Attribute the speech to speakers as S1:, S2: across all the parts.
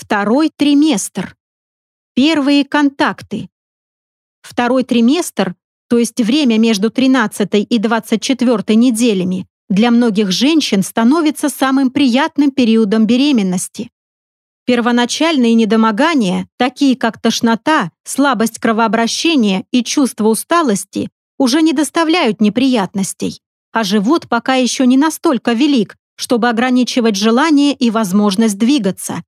S1: Второй триместр. Первые контакты. Второй триместр, то есть время между 13 и 24 неделями, для многих женщин становится самым приятным периодом беременности. Первоначальные недомогания, такие как тошнота, слабость кровообращения и чувство усталости, уже не доставляют неприятностей, а живот пока еще не настолько велик, чтобы ограничивать желание и возможность двигаться.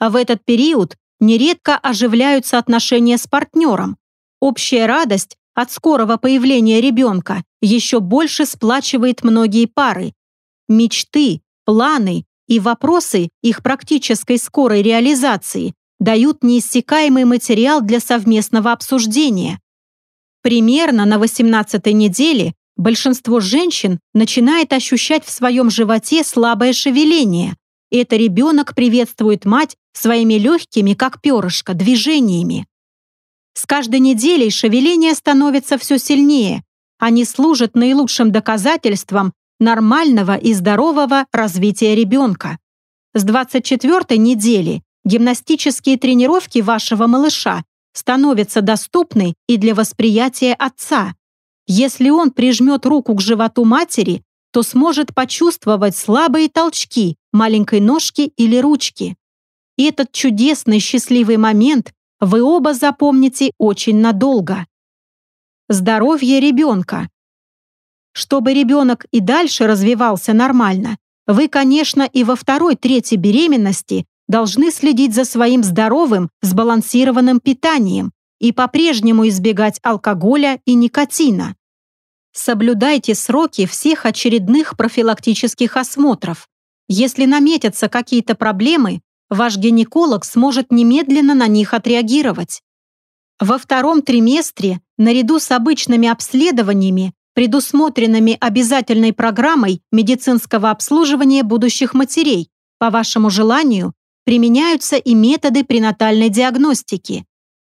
S1: А в этот период нередко оживляются отношения с партнером. Общая радость от скорого появления ребенка еще больше сплачивает многие пары. Мечты, планы и вопросы их практической скорой реализации дают неиссякаемый материал для совместного обсуждения. Примерно на 18-й неделе большинство женщин начинает ощущать в своем животе слабое шевеление. Это ребенок приветствует мать своими легкими, как перышко, движениями. С каждой неделей шевеление становится все сильнее. Они служат наилучшим доказательством нормального и здорового развития ребенка. С 24 недели гимнастические тренировки вашего малыша становятся доступны и для восприятия отца. Если он прижмет руку к животу матери, то сможет почувствовать слабые толчки маленькой ножки или ручки. И этот чудесный счастливый момент вы оба запомните очень надолго. Здоровье ребенка. Чтобы ребенок и дальше развивался нормально, вы, конечно, и во второй-третьей беременности должны следить за своим здоровым, сбалансированным питанием и по-прежнему избегать алкоголя и никотина. Соблюдайте сроки всех очередных профилактических осмотров. Если наметятся какие-то проблемы, ваш гинеколог сможет немедленно на них отреагировать. Во втором триместре, наряду с обычными обследованиями, предусмотренными обязательной программой медицинского обслуживания будущих матерей, по вашему желанию, применяются и методы пренатальной диагностики.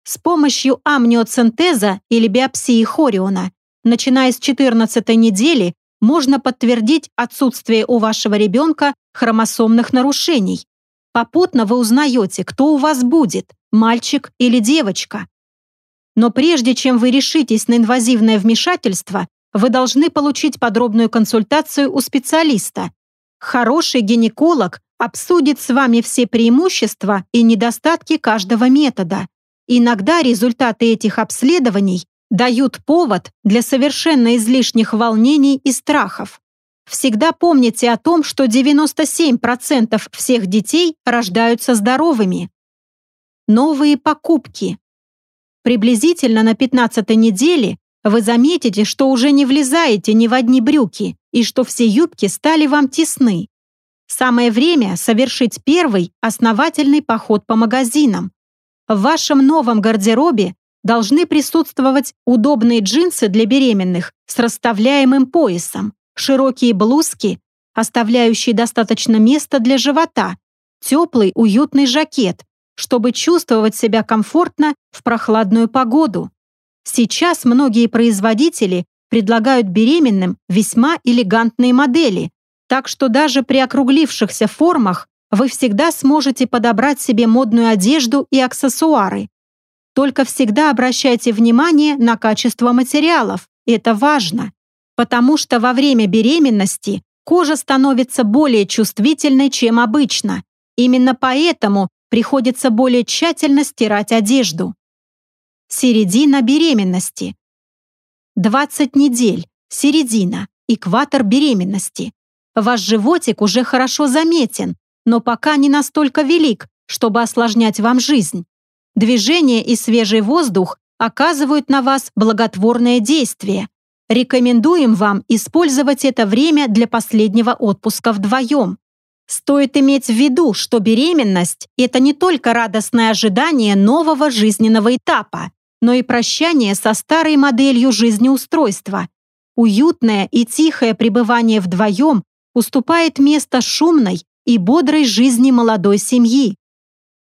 S1: С помощью амниоцентеза или биопсии хориона, начиная с 14 недели, можно подтвердить отсутствие у вашего ребенка хромосомных нарушений. Попутно вы узнаете, кто у вас будет, мальчик или девочка. Но прежде чем вы решитесь на инвазивное вмешательство, вы должны получить подробную консультацию у специалиста. Хороший гинеколог обсудит с вами все преимущества и недостатки каждого метода. Иногда результаты этих обследований дают повод для совершенно излишних волнений и страхов. Всегда помните о том, что 97% всех детей рождаются здоровыми. Новые покупки. Приблизительно на 15 неделе вы заметите, что уже не влезаете ни в одни брюки и что все юбки стали вам тесны. Самое время совершить первый основательный поход по магазинам. В вашем новом гардеробе должны присутствовать удобные джинсы для беременных с расставляемым поясом, широкие блузки, оставляющие достаточно места для живота, теплый уютный жакет, чтобы чувствовать себя комфортно в прохладную погоду. Сейчас многие производители предлагают беременным весьма элегантные модели, так что даже при округлившихся формах вы всегда сможете подобрать себе модную одежду и аксессуары. Только всегда обращайте внимание на качество материалов, это важно, потому что во время беременности кожа становится более чувствительной, чем обычно. Именно поэтому приходится более тщательно стирать одежду. Середина беременности. 20 недель, середина, экватор беременности. Ваш животик уже хорошо заметен, но пока не настолько велик, чтобы осложнять вам жизнь. Движение и свежий воздух оказывают на вас благотворное действие. Рекомендуем вам использовать это время для последнего отпуска вдвоем. Стоит иметь в виду, что беременность – это не только радостное ожидание нового жизненного этапа, но и прощание со старой моделью жизнеустройства. Уютное и тихое пребывание вдвоем уступает место шумной и бодрой жизни молодой семьи.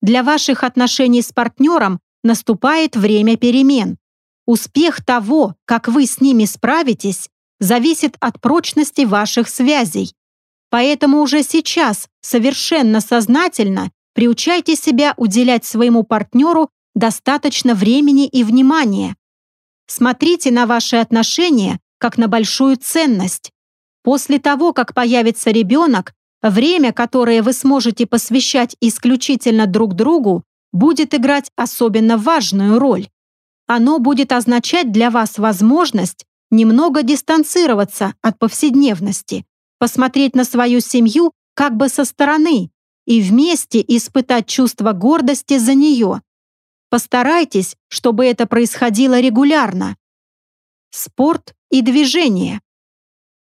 S1: Для ваших отношений с партнером наступает время перемен. Успех того, как вы с ними справитесь, зависит от прочности ваших связей. Поэтому уже сейчас совершенно сознательно приучайте себя уделять своему партнеру достаточно времени и внимания. Смотрите на ваши отношения как на большую ценность. После того, как появится ребенок, время, которое вы сможете посвящать исключительно друг другу, будет играть особенно важную роль. Оно будет означать для вас возможность немного дистанцироваться от повседневности, посмотреть на свою семью как бы со стороны и вместе испытать чувство гордости за нее. Постарайтесь, чтобы это происходило регулярно. Спорт и движение.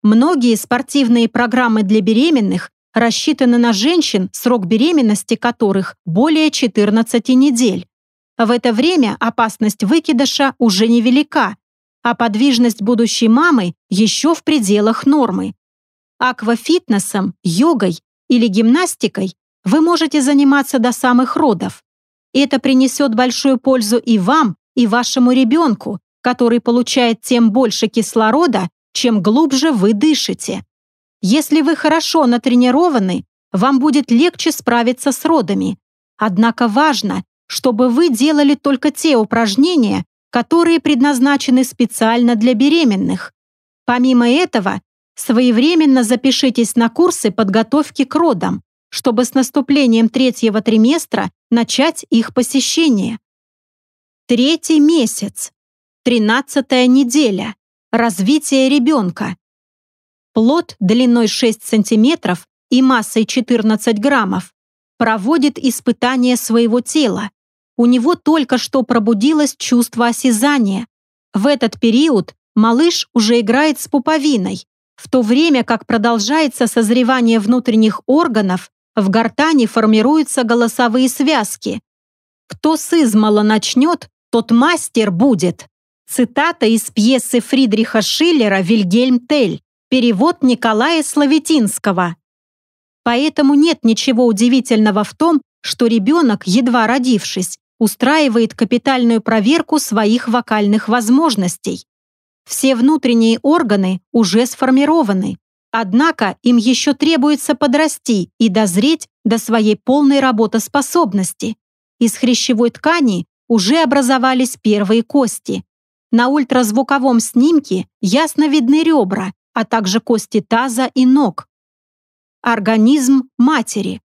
S1: Многие спортивные программы для беременных рассчитаны на женщин, срок беременности которых более 14 недель. В это время опасность выкидыша уже невелика, а подвижность будущей мамы еще в пределах нормы. Аквафитнесом, йогой или гимнастикой вы можете заниматься до самых родов. Это принесет большую пользу и вам, и вашему ребенку, который получает тем больше кислорода, чем глубже вы дышите. Если вы хорошо натренированы, вам будет легче справиться с родами. Однако важно, чтобы вы делали только те упражнения, которые предназначены специально для беременных. Помимо этого, своевременно запишитесь на курсы подготовки к родам чтобы с наступлением третьего триместра начать их посещение. Третий месяц. Тринадцатая неделя. Развитие ребенка. Плод длиной 6 см и массой 14 граммов проводит испытание своего тела. У него только что пробудилось чувство осязания. В этот период малыш уже играет с пуповиной, в то время как продолжается созревание внутренних органов в гортани формируются голосовые связки. «Кто с измала начнет, тот мастер будет». Цитата из пьесы Фридриха Шиллера «Вильгельм Тель», перевод Николая Славетинского. Поэтому нет ничего удивительного в том, что ребенок, едва родившись, устраивает капитальную проверку своих вокальных возможностей. Все внутренние органы уже сформированы, Однако им еще требуется подрасти и дозреть до своей полной работоспособности. Из хрящевой ткани уже образовались первые кости. На ультразвуковом снимке ясно видны ребра, а также кости таза и ног. Организм матери.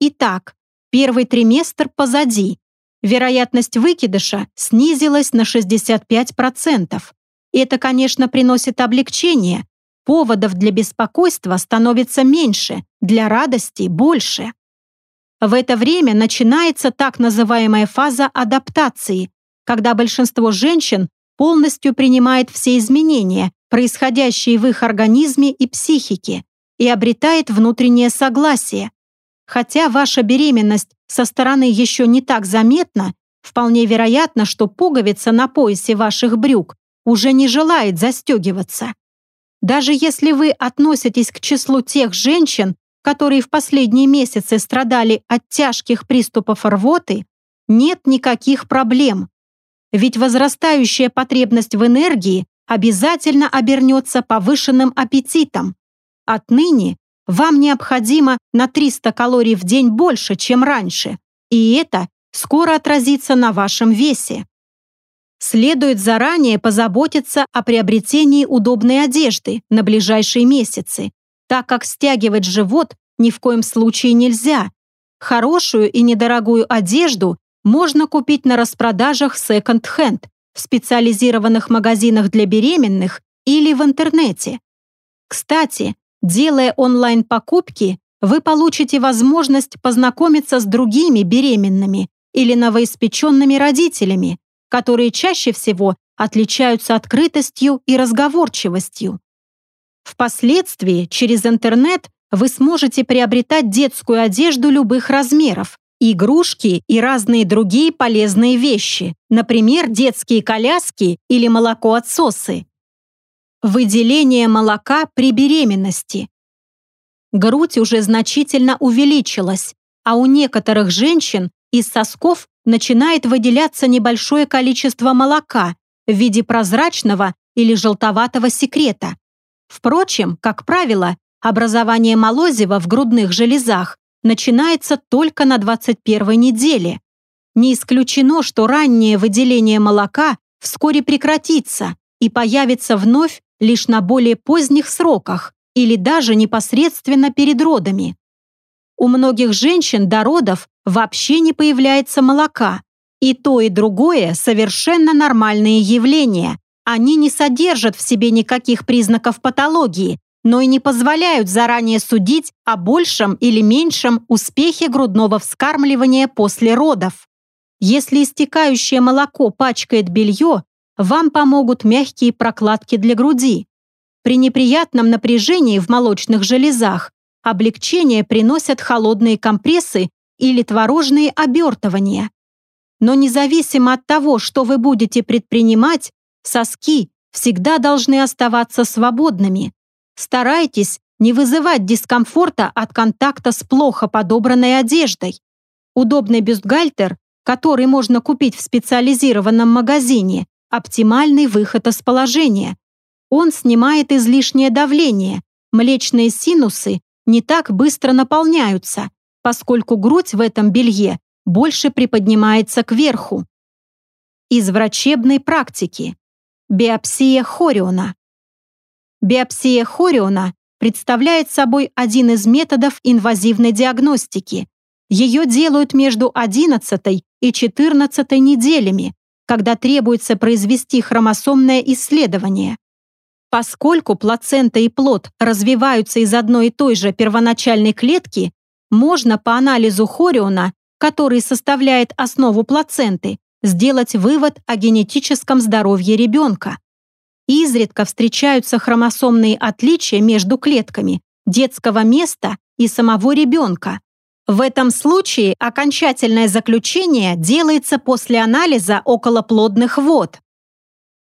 S1: Итак, первый триместр позади. Вероятность выкидыша снизилась на 65%. Это, конечно, приносит облегчение, Поводов для беспокойства становится меньше, для радости больше. В это время начинается так называемая фаза адаптации, когда большинство женщин полностью принимает все изменения, происходящие в их организме и психике, и обретает внутреннее согласие. Хотя ваша беременность со стороны еще не так заметна, вполне вероятно, что пуговица на поясе ваших брюк уже не желает застегиваться. Даже если вы относитесь к числу тех женщин, которые в последние месяцы страдали от тяжких приступов рвоты, нет никаких проблем. Ведь возрастающая потребность в энергии обязательно обернется повышенным аппетитом. Отныне вам необходимо на 300 калорий в день больше, чем раньше, и это скоро отразится на вашем весе. Следует заранее позаботиться о приобретении удобной одежды на ближайшие месяцы, так как стягивать живот ни в коем случае нельзя. Хорошую и недорогую одежду можно купить на распродажах секонд-хенд в специализированных магазинах для беременных или в интернете. Кстати, делая онлайн-покупки, вы получите возможность познакомиться с другими беременными или новоиспеченными родителями, которые чаще всего отличаются открытостью и разговорчивостью. Впоследствии через интернет вы сможете приобретать детскую одежду любых размеров, игрушки и разные другие полезные вещи, например, детские коляски или молокоотсосы. Выделение молока при беременности. Грудь уже значительно увеличилась, а у некоторых женщин из сосков начинает выделяться небольшое количество молока в виде прозрачного или желтоватого секрета. Впрочем, как правило, образование молозива в грудных железах начинается только на 21 неделе. Не исключено, что раннее выделение молока вскоре прекратится и появится вновь лишь на более поздних сроках или даже непосредственно перед родами. У многих женщин до родов вообще не появляется молока. И то, и другое совершенно нормальные явления. Они не содержат в себе никаких признаков патологии, но и не позволяют заранее судить о большем или меньшем успехе грудного вскармливания после родов. Если истекающее молоко пачкает белье, вам помогут мягкие прокладки для груди. При неприятном напряжении в молочных железах облегчение приносят холодные компрессы или творожные обертывания. Но независимо от того, что вы будете предпринимать, соски всегда должны оставаться свободными. Старайтесь не вызывать дискомфорта от контакта с плохо подобранной одеждой. Удобный бюстгальтер, который можно купить в специализированном магазине, оптимальный выход из положения. Он снимает излишнее давление, млечные синусы не так быстро наполняются, поскольку грудь в этом белье больше приподнимается кверху. Из врачебной практики. Биопсия хориона. Биопсия хориона представляет собой один из методов инвазивной диагностики. Ее делают между 11 и 14 неделями, когда требуется произвести хромосомное исследование. Поскольку плацента и плод развиваются из одной и той же первоначальной клетки, можно по анализу хориона, который составляет основу плаценты, сделать вывод о генетическом здоровье ребенка. Изредка встречаются хромосомные отличия между клетками детского места и самого ребенка. В этом случае окончательное заключение делается после анализа околоплодных вод.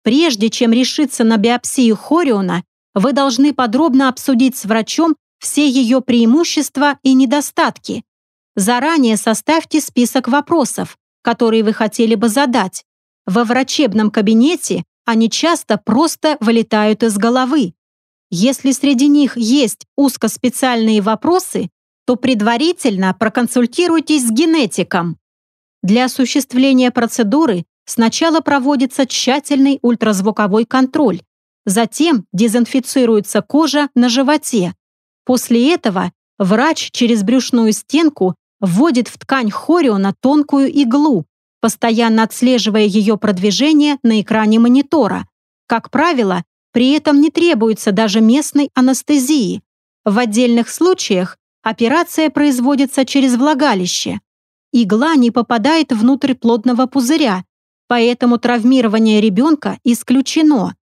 S1: Прежде чем решиться на биопсию хориона, вы должны подробно обсудить с врачом все ее преимущества и недостатки. Заранее составьте список вопросов, которые вы хотели бы задать. Во врачебном кабинете они часто просто вылетают из головы. Если среди них есть узкоспециальные вопросы, то предварительно проконсультируйтесь с генетиком. Для осуществления процедуры сначала проводится тщательный ультразвуковой контроль, затем дезинфицируется кожа на животе. После этого врач через брюшную стенку вводит в ткань хориона тонкую иглу, постоянно отслеживая ее продвижение на экране монитора. Как правило, при этом не требуется даже местной анестезии. В отдельных случаях операция производится через влагалище. Игла не попадает внутрь плодного пузыря, поэтому травмирование ребенка исключено.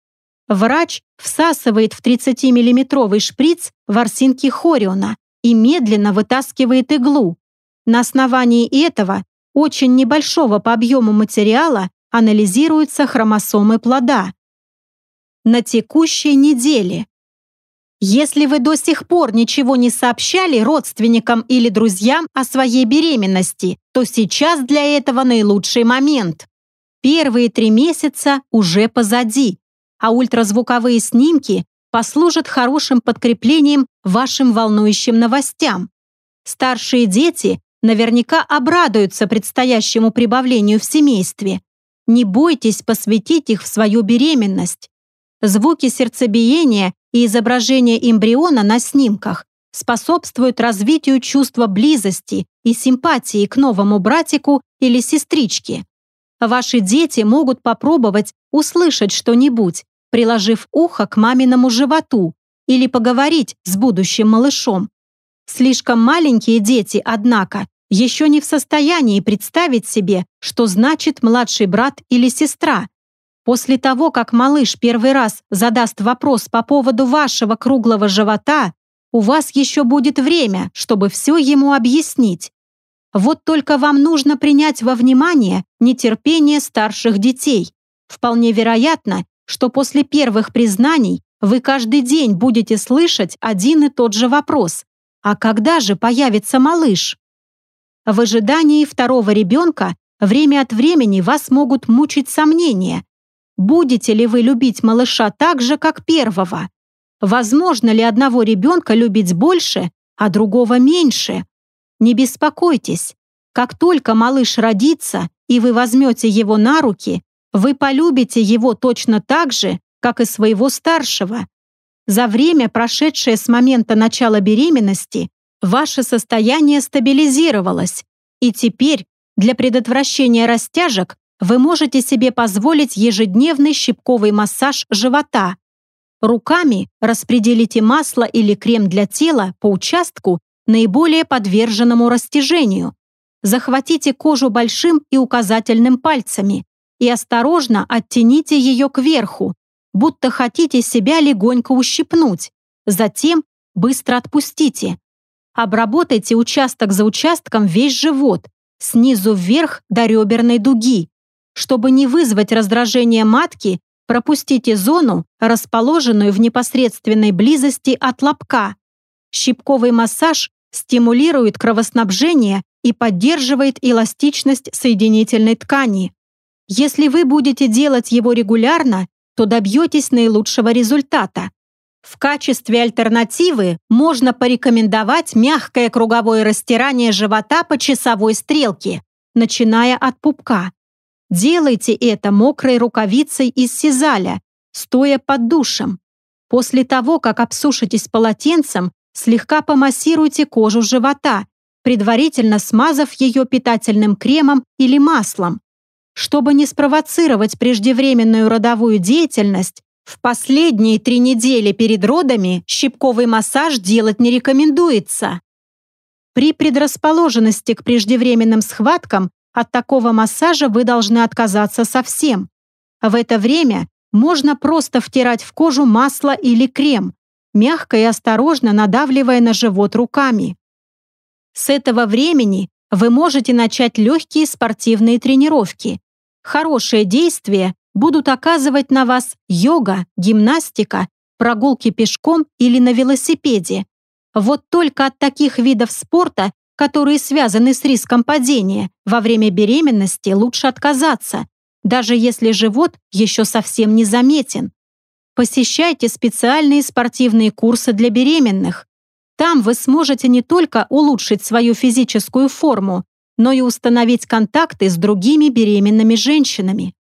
S1: Врач всасывает в 30-миллиметровый шприц ворсинки хориона и медленно вытаскивает иглу. На основании этого очень небольшого по объему материала анализируются хромосомы плода. На текущей неделе. Если вы до сих пор ничего не сообщали родственникам или друзьям о своей беременности, то сейчас для этого наилучший момент. Первые три месяца уже позади, а ультразвуковые снимки послужат хорошим подкреплением вашим волнующим новостям. Старшие дети наверняка обрадуются предстоящему прибавлению в семействе. Не бойтесь посвятить их в свою беременность. Звуки сердцебиения и изображение эмбриона на снимках способствуют развитию чувства близости и симпатии к новому братику или сестричке. Ваши дети могут попробовать услышать что-нибудь, приложив ухо к маминому животу или поговорить с будущим малышом. Слишком маленькие дети, однако, еще не в состоянии представить себе, что значит младший брат или сестра. После того, как малыш первый раз задаст вопрос по поводу вашего круглого живота, у вас еще будет время, чтобы все ему объяснить. Вот только вам нужно принять во внимание нетерпение старших детей. Вполне вероятно, что после первых признаний вы каждый день будете слышать один и тот же вопрос. А когда же появится малыш? В ожидании второго ребенка время от времени вас могут мучить сомнения. Будете ли вы любить малыша так же, как первого? Возможно ли одного ребенка любить больше, а другого меньше? Не беспокойтесь. Как только малыш родится, и вы возьмете его на руки, вы полюбите его точно так же, как и своего старшего. За время, прошедшее с момента начала беременности, ваше состояние стабилизировалось, и теперь для предотвращения растяжек вы можете себе позволить ежедневный щипковый массаж живота. Руками распределите масло или крем для тела по участку, наиболее подверженному растяжению. Захватите кожу большим и указательным пальцами и осторожно оттяните ее кверху, будто хотите себя легонько ущипнуть. Затем быстро отпустите. Обработайте участок за участком весь живот, снизу вверх до реберной дуги. Чтобы не вызвать раздражение матки, пропустите зону, расположенную в непосредственной близости от лобка. Щипковый массаж стимулирует кровоснабжение и поддерживает эластичность соединительной ткани. Если вы будете делать его регулярно, то добьетесь наилучшего результата. В качестве альтернативы можно порекомендовать мягкое круговое растирание живота по часовой стрелке, начиная от пупка. Делайте это мокрой рукавицей из сизаля, стоя под душем. После того, как обсушитесь полотенцем, слегка помассируйте кожу живота, предварительно смазав ее питательным кремом или маслом. Чтобы не спровоцировать преждевременную родовую деятельность, в последние три недели перед родами щипковый массаж делать не рекомендуется. При предрасположенности к преждевременным схваткам от такого массажа вы должны отказаться совсем. В это время можно просто втирать в кожу масло или крем, мягко и осторожно надавливая на живот руками. С этого времени вы можете начать легкие спортивные тренировки. Хорошее действие будут оказывать на вас йога, гимнастика, прогулки пешком или на велосипеде. Вот только от таких видов спорта которые связаны с риском падения, во время беременности лучше отказаться, даже если живот еще совсем не заметен. Посещайте специальные спортивные курсы для беременных. Там вы сможете не только улучшить свою физическую форму, но и установить контакты с другими беременными женщинами.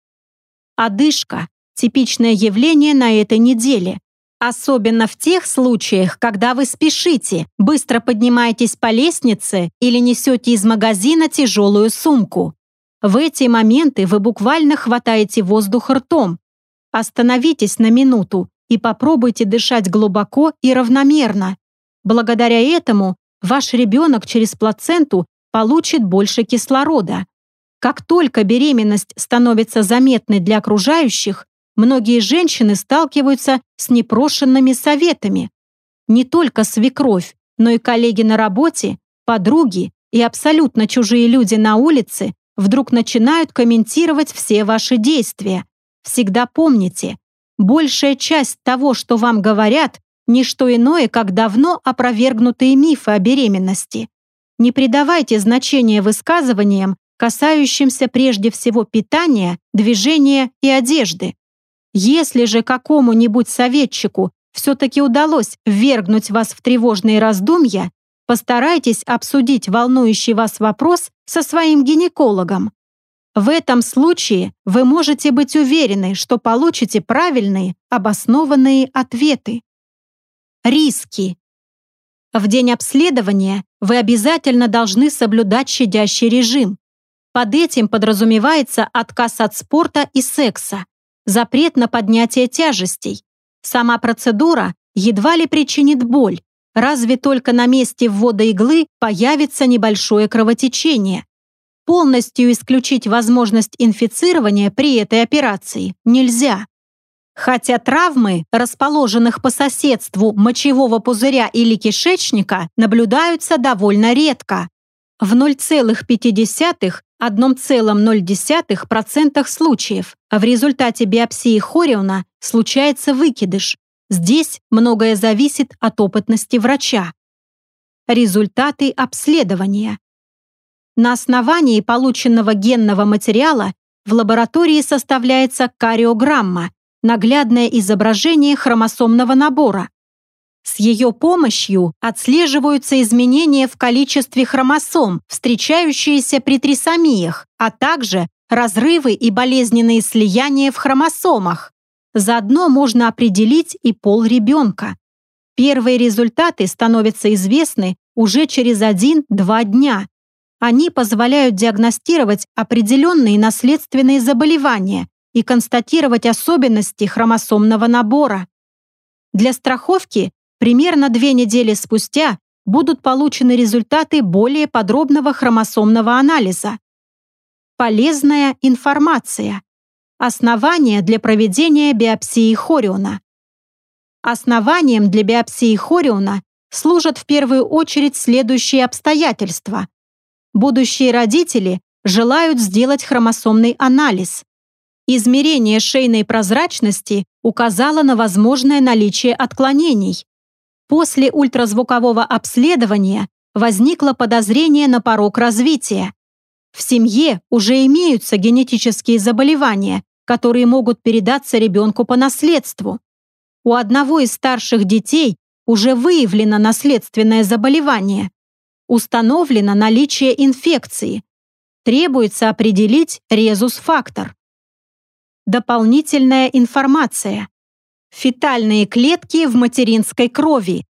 S1: Одышка – типичное явление на этой неделе. Особенно в тех случаях, когда вы спешите, быстро поднимаетесь по лестнице или несете из магазина тяжелую сумку. В эти моменты вы буквально хватаете воздух ртом. Остановитесь на минуту и попробуйте дышать глубоко и равномерно. Благодаря этому ваш ребенок через плаценту получит больше кислорода. Как только беременность становится заметной для окружающих, многие женщины сталкиваются с непрошенными советами. Не только свекровь, но и коллеги на работе, подруги и абсолютно чужие люди на улице вдруг начинают комментировать все ваши действия. Всегда помните, большая часть того, что вам говорят, не что иное, как давно опровергнутые мифы о беременности. Не придавайте значения высказываниям, касающимся прежде всего питания, движения и одежды. Если же какому-нибудь советчику все-таки удалось ввергнуть вас в тревожные раздумья, постарайтесь обсудить волнующий вас вопрос со своим гинекологом. В этом случае вы можете быть уверены, что получите правильные, обоснованные ответы. Риски. В день обследования вы обязательно должны соблюдать щадящий режим. Под этим подразумевается отказ от спорта и секса запрет на поднятие тяжестей. Сама процедура едва ли причинит боль, разве только на месте ввода иглы появится небольшое кровотечение. Полностью исключить возможность инфицирования при этой операции нельзя. Хотя травмы, расположенных по соседству мочевого пузыря или кишечника, наблюдаются довольно редко. В 0,5 1,0% случаев, а в результате биопсии хориона случается выкидыш. Здесь многое зависит от опытности врача. Результаты обследования. На основании полученного генного материала в лаборатории составляется кариограмма, наглядное изображение хромосомного набора. С ее помощью отслеживаются изменения в количестве хромосом, встречающиеся при трисомиях, а также разрывы и болезненные слияния в хромосомах. Заодно можно определить и пол ребенка. Первые результаты становятся известны уже через 1-2 дня. Они позволяют диагностировать определенные наследственные заболевания и констатировать особенности хромосомного набора. Для страховки примерно две недели спустя будут получены результаты более подробного хромосомного анализа. Полезная информация. Основания для проведения биопсии хориона. Основанием для биопсии хориона служат в первую очередь следующие обстоятельства. Будущие родители желают сделать хромосомный анализ. Измерение шейной прозрачности указало на возможное наличие отклонений. После ультразвукового обследования возникло подозрение на порог развития. В семье уже имеются генетические заболевания, которые могут передаться ребенку по наследству. У одного из старших детей уже выявлено наследственное заболевание. Установлено наличие инфекции. Требуется определить резус-фактор. Дополнительная информация. Фетальные клетки в материнской крови.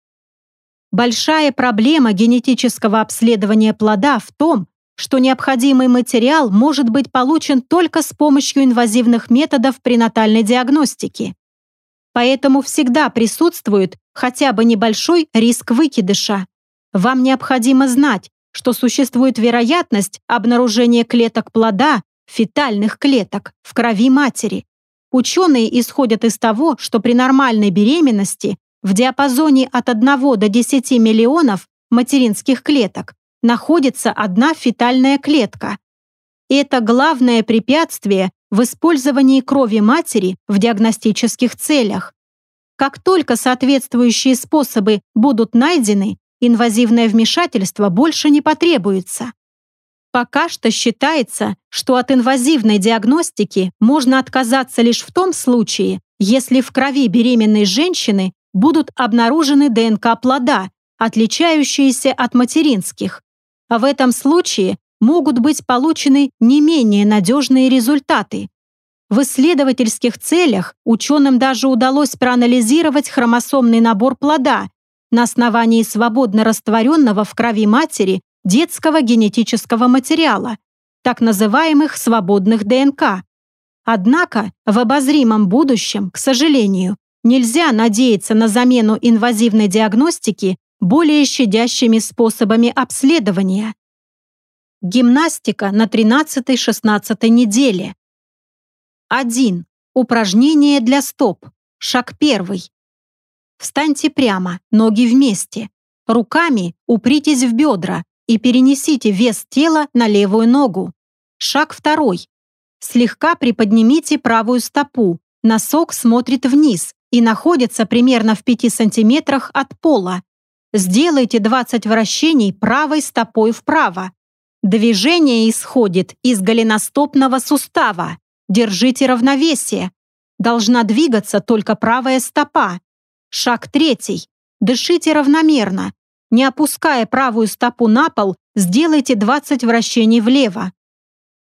S1: Большая проблема генетического обследования плода в том, что необходимый материал может быть получен только с помощью инвазивных методов пренатальной диагностики. Поэтому всегда присутствует хотя бы небольшой риск выкидыша. Вам необходимо знать, что существует вероятность обнаружения клеток плода фетальных клеток в крови матери. Ученые исходят из того, что при нормальной беременности в диапазоне от 1 до 10 миллионов материнских клеток находится одна фетальная клетка. Это главное препятствие в использовании крови матери в диагностических целях. Как только соответствующие способы будут найдены, инвазивное вмешательство больше не потребуется. Пока что считается, что от инвазивной диагностики можно отказаться лишь в том случае, если в крови беременной женщины будут обнаружены ДНК плода, отличающиеся от материнских. А в этом случае могут быть получены не менее надежные результаты. В исследовательских целях ученым даже удалось проанализировать хромосомный набор плода на основании свободно растворенного в крови матери детского генетического материала, так называемых свободных ДНК. Однако в обозримом будущем, к сожалению, нельзя надеяться на замену инвазивной диагностики более щадящими способами обследования. Гимнастика на 13-16 неделе. 1. Упражнение для стоп. Шаг 1. Встаньте прямо, ноги вместе. Руками упритесь в бедра, и перенесите вес тела на левую ногу. Шаг второй. Слегка приподнимите правую стопу. Носок смотрит вниз и находится примерно в 5 сантиметрах от пола. Сделайте 20 вращений правой стопой вправо. Движение исходит из голеностопного сустава. Держите равновесие. Должна двигаться только правая стопа. Шаг третий. Дышите равномерно. Не опуская правую стопу на пол, сделайте 20 вращений влево.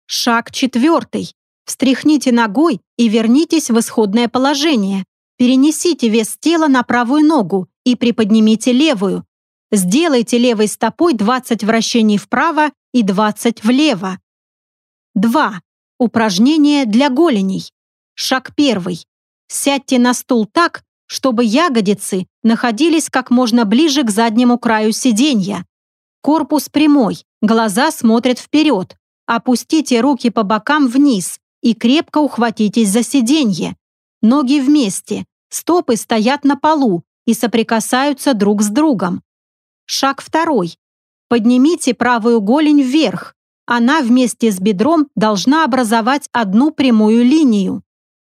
S1: Шаг четвертый. Встряхните ногой и вернитесь в исходное положение. Перенесите вес тела на правую ногу и приподнимите левую. Сделайте левой стопой 20 вращений вправо и 20 влево. 2. Упражнение для голеней. Шаг первый. Сядьте на стул так, чтобы ягодицы находились как можно ближе к заднему краю сиденья. Корпус прямой, глаза смотрят вперед. Опустите руки по бокам вниз и крепко ухватитесь за сиденье. Ноги вместе, стопы стоят на полу и соприкасаются друг с другом. Шаг второй. Поднимите правую голень вверх. Она вместе с бедром должна образовать одну прямую линию.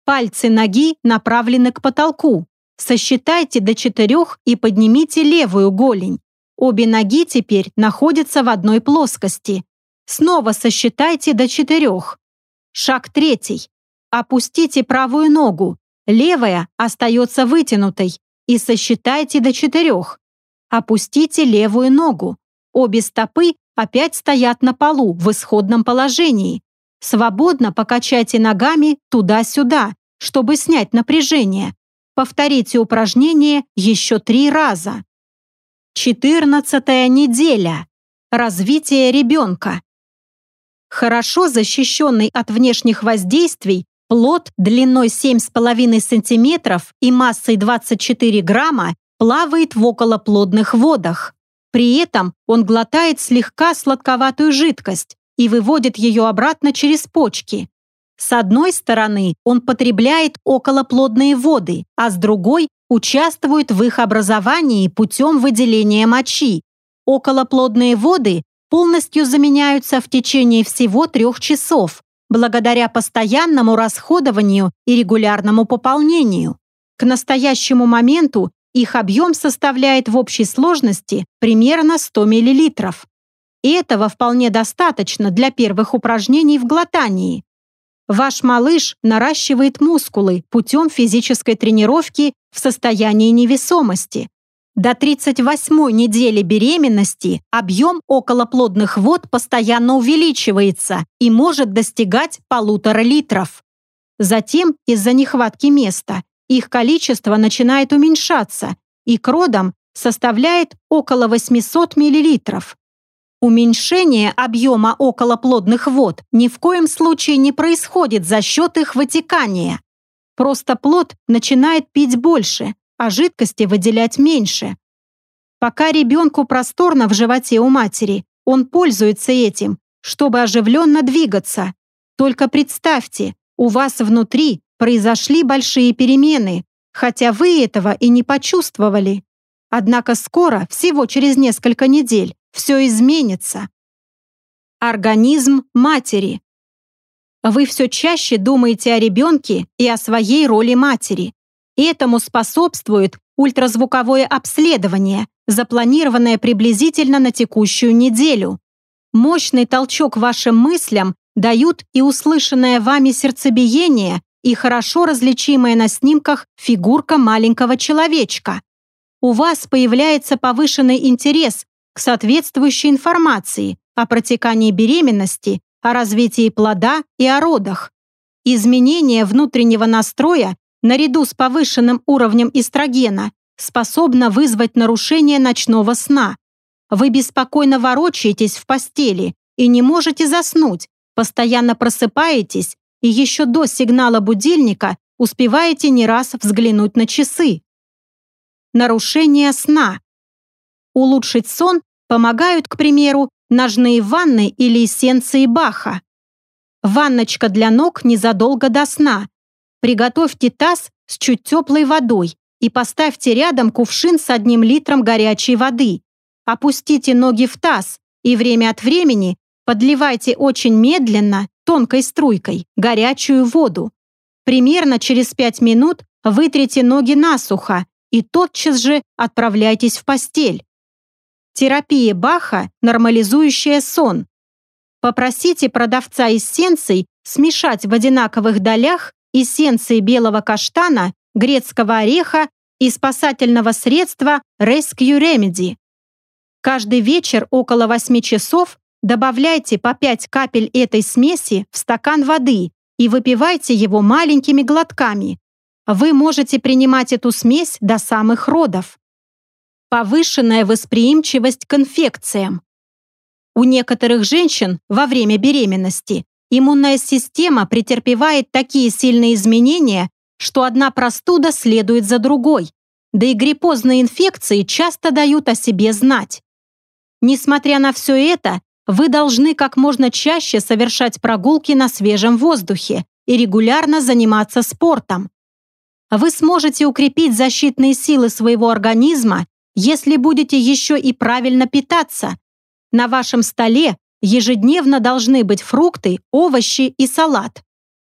S1: Пальцы ноги направлены к потолку. Сосчитайте до четырех и поднимите левую голень. Обе ноги теперь находятся в одной плоскости. Снова сосчитайте до четырех. Шаг третий. Опустите правую ногу. Левая остается вытянутой. и сосчитайте до четырех. Опустите левую ногу. Обе стопы опять стоят на полу в исходном положении. Свободно покачайте ногами туда-сюда, чтобы снять напряжение. Повторите упражнение еще три раза. Четырнадцатая неделя. Развитие ребенка. Хорошо защищенный от внешних воздействий, плод длиной 7,5 см и массой 24 грамма плавает в околоплодных водах. При этом он глотает слегка сладковатую жидкость и выводит ее обратно через почки. С одной стороны, он потребляет околоплодные воды, а с другой участвует в их образовании путем выделения мочи. Околоплодные воды полностью заменяются в течение всего трех часов, благодаря постоянному расходованию и регулярному пополнению. К настоящему моменту их объем составляет в общей сложности примерно 100 мл. И этого вполне достаточно для первых упражнений в глотании. Ваш малыш наращивает мускулы путем физической тренировки в состоянии невесомости. До 38-й недели беременности объем околоплодных вод постоянно увеличивается и может достигать полутора литров. Затем, из-за нехватки места, их количество начинает уменьшаться и к родам составляет около 800 миллилитров. Уменьшение объема околоплодных вод ни в коем случае не происходит за счет их вытекания. Просто плод начинает пить больше, а жидкости выделять меньше. Пока ребенку просторно в животе у матери, он пользуется этим, чтобы оживленно двигаться. Только представьте, у вас внутри произошли большие перемены, хотя вы этого и не почувствовали. Однако скоро, всего через несколько недель, все изменится. Организм матери. Вы все чаще думаете о ребенке и о своей роли матери. Этому способствует ультразвуковое обследование, запланированное приблизительно на текущую неделю. Мощный толчок вашим мыслям дают и услышанное вами сердцебиение, и хорошо различимая на снимках фигурка маленького человечка. У вас появляется повышенный интерес к соответствующей информации о протекании беременности, о развитии плода и о родах. Изменение внутреннего настроя наряду с повышенным уровнем эстрогена способно вызвать нарушение ночного сна. Вы беспокойно ворочаетесь в постели и не можете заснуть, постоянно просыпаетесь и еще до сигнала будильника успеваете не раз взглянуть на часы. Нарушение сна. Улучшить сон помогают, к примеру, ножные ванны или эссенции Баха. Ванночка для ног незадолго до сна. Приготовьте таз с чуть теплой водой и поставьте рядом кувшин с одним литром горячей воды. Опустите ноги в таз и время от времени подливайте очень медленно, тонкой струйкой, горячую воду. Примерно через 5 минут вытрите ноги насухо и тотчас же отправляйтесь в постель. Терапия Баха, нормализующая сон. Попросите продавца эссенций смешать в одинаковых долях эссенции белого каштана, грецкого ореха и спасательного средства Rescue Remedy. Каждый вечер около 8 часов добавляйте по 5 капель этой смеси в стакан воды и выпивайте его маленькими глотками. Вы можете принимать эту смесь до самых родов повышенная восприимчивость к инфекциям. У некоторых женщин во время беременности иммунная система претерпевает такие сильные изменения, что одна простуда следует за другой, да и гриппозные инфекции часто дают о себе знать. Несмотря на все это, вы должны как можно чаще совершать прогулки на свежем воздухе и регулярно заниматься спортом. Вы сможете укрепить защитные силы своего организма если будете еще и правильно питаться. На вашем столе ежедневно должны быть фрукты, овощи и салат.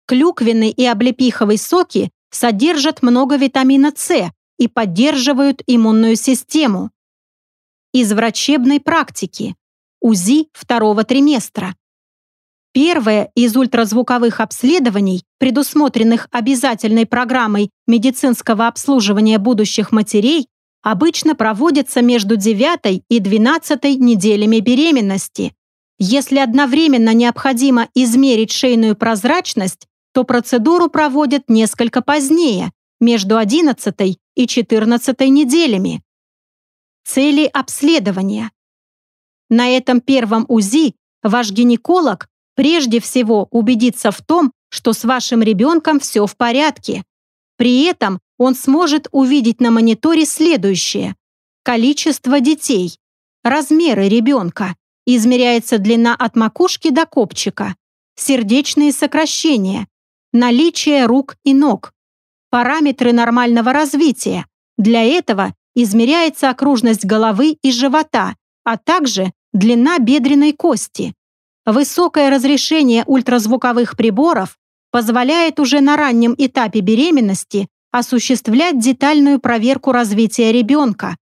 S1: Клюквенный и облепиховый соки содержат много витамина С и поддерживают иммунную систему. Из врачебной практики. УЗИ второго триместра. Первое из ультразвуковых обследований, предусмотренных обязательной программой медицинского обслуживания будущих матерей, обычно проводится между 9 и 12 неделями беременности. Если одновременно необходимо измерить шейную прозрачность, то процедуру проводят несколько позднее, между 11 и 14 неделями. Цели обследования. На этом первом УЗИ ваш гинеколог прежде всего убедится в том, что с вашим ребенком все в порядке. При этом он сможет увидеть на мониторе следующее. Количество детей, размеры ребенка, измеряется длина от макушки до копчика, сердечные сокращения, наличие рук и ног, параметры нормального развития. Для этого измеряется окружность головы и живота, а также длина бедренной кости. Высокое разрешение ультразвуковых приборов позволяет уже на раннем этапе беременности осуществлять детальную проверку развития ребенка.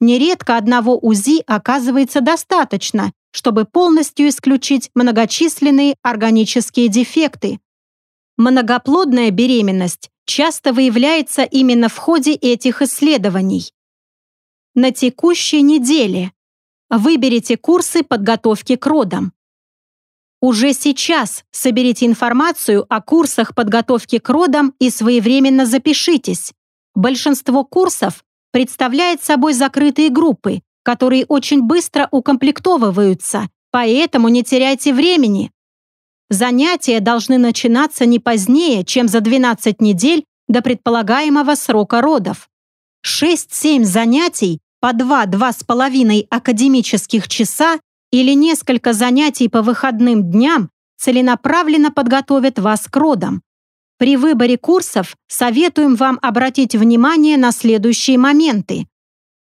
S1: Нередко одного УЗИ оказывается достаточно, чтобы полностью исключить многочисленные органические дефекты. Многоплодная беременность часто выявляется именно в ходе этих исследований. На текущей неделе выберите курсы подготовки к родам. Уже сейчас соберите информацию о курсах подготовки к родам и своевременно запишитесь. Большинство курсов представляет собой закрытые группы, которые очень быстро укомплектовываются, поэтому не теряйте времени. Занятия должны начинаться не позднее, чем за 12 недель до предполагаемого срока родов. 6-7 занятий по 2-2,5 академических часа или несколько занятий по выходным дням целенаправленно подготовят вас к родам. При выборе курсов советуем вам обратить внимание на следующие моменты.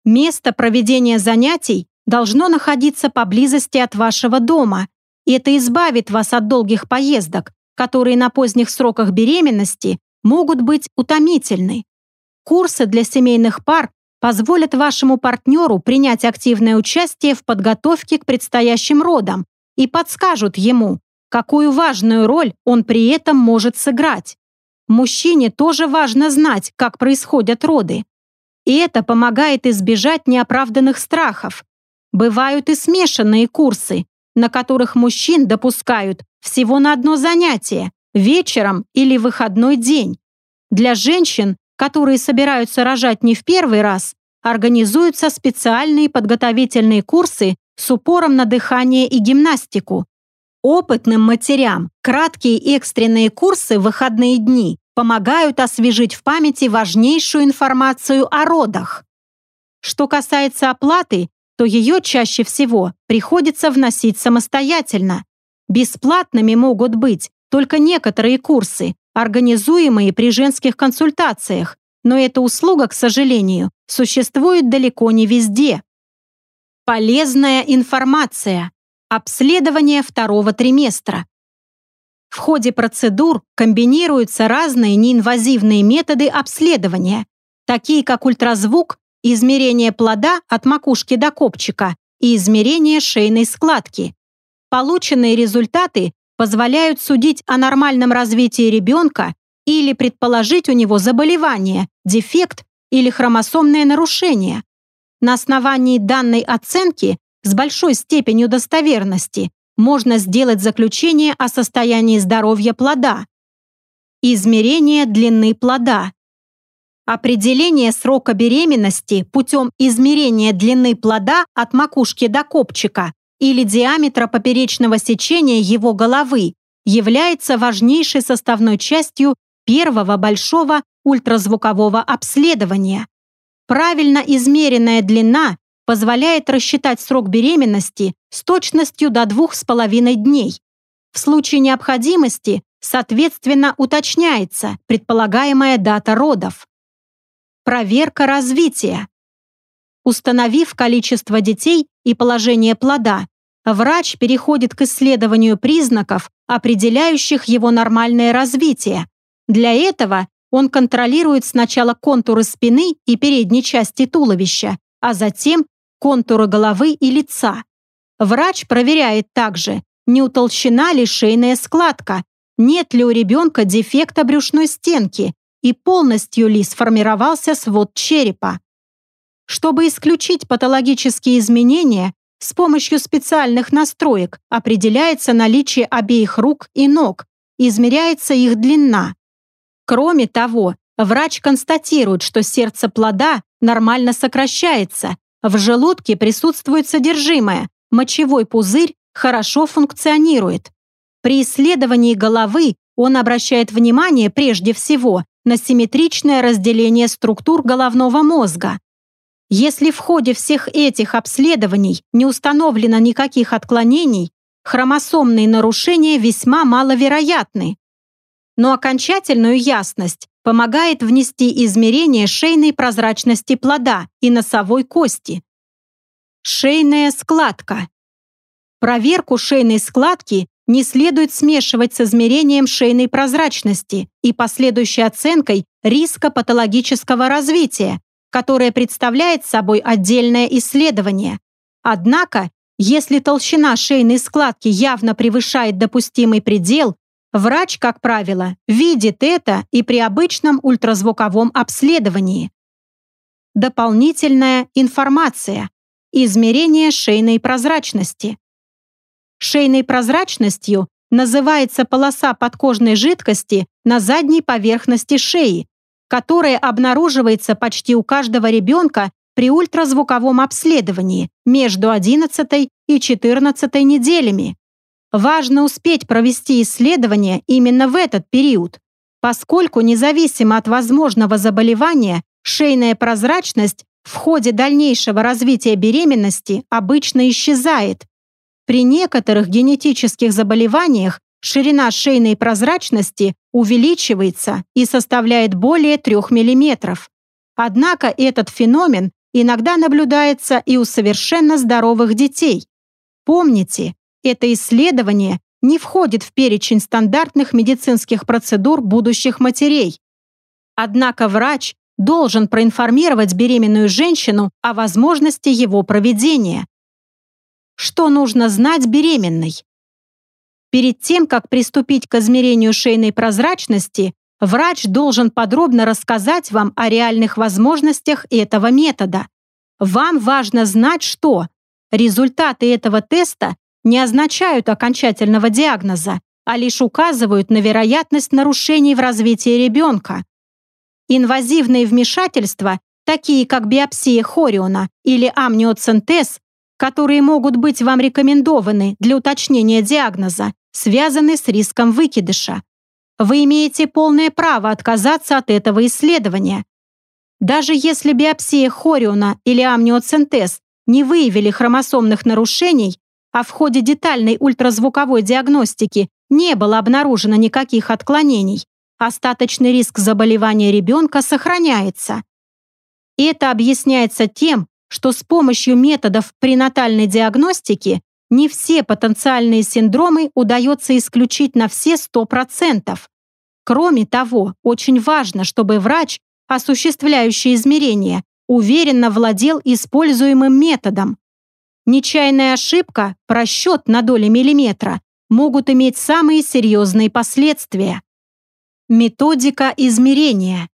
S1: Место проведения занятий должно находиться поблизости от вашего дома, и это избавит вас от долгих поездок, которые на поздних сроках беременности могут быть утомительны. Курсы для семейных пар позволят вашему партнеру принять активное участие в подготовке к предстоящим родам и подскажут ему, какую важную роль он при этом может сыграть. Мужчине тоже важно знать, как происходят роды. И это помогает избежать неоправданных страхов. Бывают и смешанные курсы, на которых мужчин допускают всего на одно занятие, вечером или выходной день. Для женщин, которые собираются рожать не в первый раз, организуются специальные подготовительные курсы с упором на дыхание и гимнастику. Опытным матерям краткие экстренные курсы в выходные дни помогают освежить в памяти важнейшую информацию о родах. Что касается оплаты, то ее чаще всего приходится вносить самостоятельно. Бесплатными могут быть только некоторые курсы, организуемые при женских консультациях, но эта услуга, к сожалению, существует далеко не везде. Полезная информация. Обследование второго триместра. В ходе процедур комбинируются разные неинвазивные методы обследования, такие как ультразвук измерение плода от макушки до копчика и измерение шейной складки. Полученные результаты позволяют судить о нормальном развитии ребенка или предположить у него заболевание, дефект или хромосомное нарушение. На основании данной оценки с большой степенью достоверности можно сделать заключение о состоянии здоровья плода. Измерение длины плода. Определение срока беременности путем измерения длины плода от макушки до копчика или диаметра поперечного сечения его головы является важнейшей составной частью первого большого ультразвукового обследования. Правильно измеренная длина позволяет рассчитать срок беременности с точностью до двух с половиной дней. В случае необходимости, соответственно, уточняется предполагаемая дата родов. Проверка развития. Установив количество детей и положение плода, врач переходит к исследованию признаков, определяющих его нормальное развитие. Для этого он контролирует сначала контуры спины и передней части туловища, а затем контуры головы и лица. Врач проверяет также, не утолщена ли шейная складка, нет ли у ребенка дефекта брюшной стенки и полностью ли сформировался свод черепа. Чтобы исключить патологические изменения, с помощью специальных настроек определяется наличие обеих рук и ног, измеряется их длина. Кроме того, врач констатирует, что сердце плода нормально сокращается, в желудке присутствует содержимое, мочевой пузырь хорошо функционирует. При исследовании головы он обращает внимание прежде всего на симметричное разделение структур головного мозга. Если в ходе всех этих обследований не установлено никаких отклонений, хромосомные нарушения весьма маловероятны. Но окончательную ясность помогает внести измерение шейной прозрачности плода и носовой кости. Шейная складка. Проверку шейной складки не следует смешивать с измерением шейной прозрачности и последующей оценкой риска патологического развития, которое представляет собой отдельное исследование. Однако, если толщина шейной складки явно превышает допустимый предел, врач, как правило, видит это и при обычном ультразвуковом обследовании. Дополнительная информация. Измерение шейной прозрачности. Шейной прозрачностью называется полоса подкожной жидкости на задней поверхности шеи, которая обнаруживается почти у каждого ребенка при ультразвуковом обследовании между 11 и 14 неделями. Важно успеть провести исследование именно в этот период, поскольку независимо от возможного заболевания, шейная прозрачность в ходе дальнейшего развития беременности обычно исчезает. При некоторых генетических заболеваниях ширина шейной прозрачности увеличивается и составляет более 3 мм. Однако этот феномен иногда наблюдается и у совершенно здоровых детей. Помните, это исследование не входит в перечень стандартных медицинских процедур будущих матерей. Однако врач должен проинформировать беременную женщину о возможности его проведения. Что нужно знать беременной? Перед тем, как приступить к измерению шейной прозрачности, врач должен подробно рассказать вам о реальных возможностях этого метода. Вам важно знать, что результаты этого теста не означают окончательного диагноза, а лишь указывают на вероятность нарушений в развитии ребенка. Инвазивные вмешательства, такие как биопсия хориона или амниоцентез, которые могут быть вам рекомендованы для уточнения диагноза, связаны с риском выкидыша. Вы имеете полное право отказаться от этого исследования. Даже если биопсия хориона или амниоцентез не выявили хромосомных нарушений, а в ходе детальной ультразвуковой диагностики не было обнаружено никаких отклонений, остаточный риск заболевания ребенка сохраняется. Это объясняется тем, что с помощью методов пренатальной диагностики не все потенциальные синдромы удается исключить на все 100%. Кроме того, очень важно, чтобы врач, осуществляющий измерения, уверенно владел используемым методом. Нечаянная ошибка, просчет на доли миллиметра могут иметь самые серьезные последствия. Методика измерения.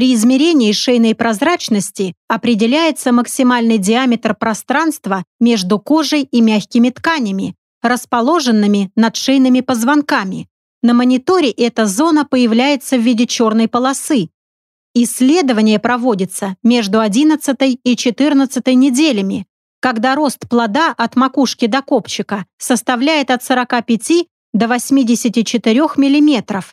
S1: При измерении шейной прозрачности определяется максимальный диаметр пространства между кожей и мягкими тканями, расположенными над шейными позвонками. На мониторе эта зона появляется в виде черной полосы. Исследование проводится между 11 и 14 неделями, когда рост плода от макушки до копчика составляет от 45 до 84 мм,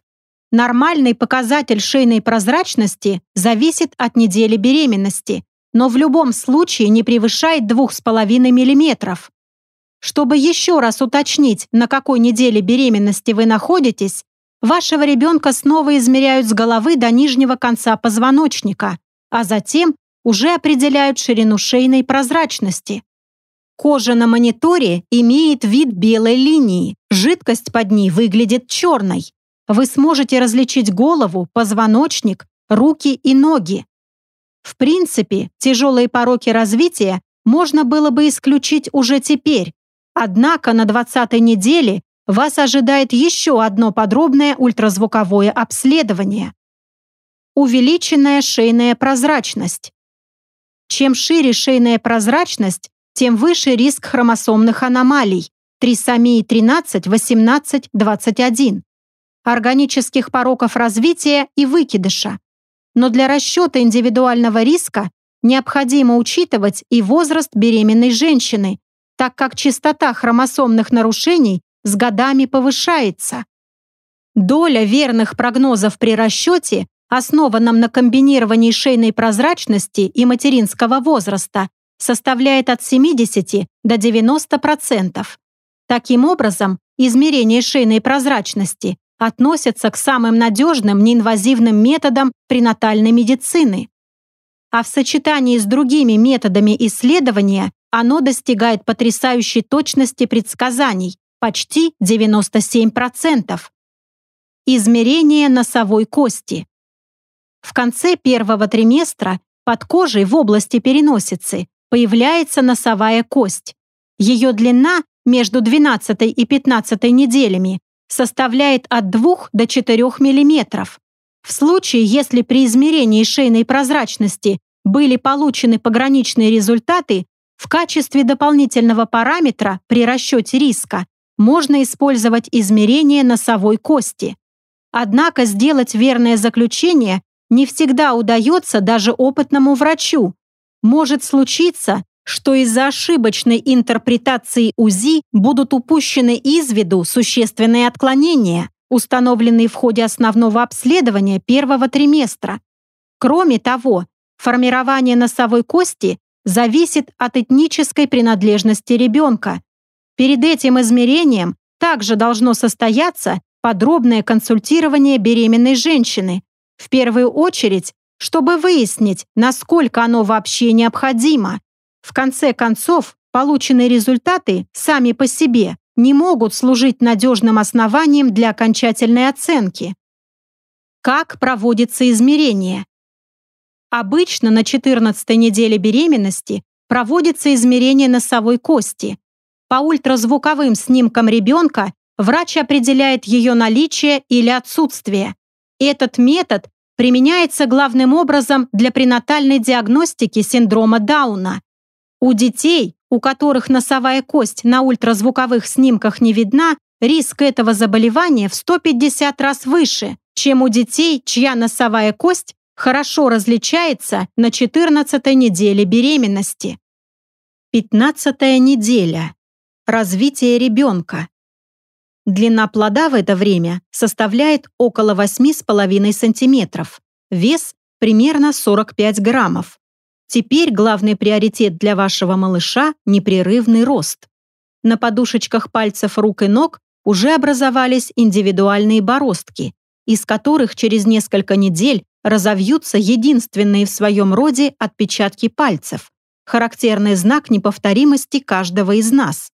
S1: Нормальный показатель шейной прозрачности зависит от недели беременности, но в любом случае не превышает 2,5 мм. Чтобы еще раз уточнить, на какой неделе беременности вы находитесь, вашего ребенка снова измеряют с головы до нижнего конца позвоночника, а затем уже определяют ширину шейной прозрачности. Кожа на мониторе имеет вид белой линии, жидкость под ней выглядит черной вы сможете различить голову, позвоночник, руки и ноги. В принципе, тяжелые пороки развития можно было бы исключить уже теперь, Однако на 20-й неделе вас ожидает еще одно подробное ультразвуковое обследование. Увеличенная шейная прозрачность. Чем шире шейная прозрачность, тем выше риск хромосомных аномалий трисомии 13, 18, 21, органических пороков развития и выкидыша. Но для расчета индивидуального риска необходимо учитывать и возраст беременной женщины, так как частота хромосомных нарушений с годами повышается. Доля верных прогнозов при расчете, основанном на комбинировании шейной прозрачности и материнского возраста, составляет от 70 до 90%. Таким образом, измерение шейной прозрачности относятся к самым надежным неинвазивным методам пренатальной медицины. А в сочетании с другими методами исследования оно достигает потрясающей точности предсказаний, почти 97%. Измерение носовой кости. В конце первого триместра под кожей в области переносицы появляется носовая кость. Ее длина между 12 и 15 неделями составляет от 2 до 4 мм. В случае, если при измерении шейной прозрачности были получены пограничные результаты, в качестве дополнительного параметра при расчете риска можно использовать измерение носовой кости. Однако сделать верное заключение не всегда удается даже опытному врачу. Может случиться, что из-за ошибочной интерпретации УЗИ будут упущены из виду существенные отклонения, установленные в ходе основного обследования первого триместра. Кроме того, формирование носовой кости зависит от этнической принадлежности ребенка. Перед этим измерением также должно состояться подробное консультирование беременной женщины, в первую очередь, чтобы выяснить, насколько оно вообще необходимо. В конце концов, полученные результаты сами по себе не могут служить надежным основанием для окончательной оценки. Как проводится измерение? Обычно на 14 неделе беременности проводится измерение носовой кости. По ультразвуковым снимкам ребенка врач определяет ее наличие или отсутствие. Этот метод применяется главным образом для пренатальной диагностики синдрома Дауна. У детей, у которых носовая кость на ультразвуковых снимках не видна, риск этого заболевания в 150 раз выше, чем у детей, чья носовая кость хорошо различается на 14 неделе беременности. 15 неделя. Развитие ребенка. Длина плода в это время составляет около 8,5 см, вес примерно 45 граммов. Теперь главный приоритет для вашего малыша – непрерывный рост. На подушечках пальцев рук и ног уже образовались индивидуальные бороздки, из которых через несколько недель разовьются единственные в своем роде отпечатки пальцев, характерный знак неповторимости каждого из нас.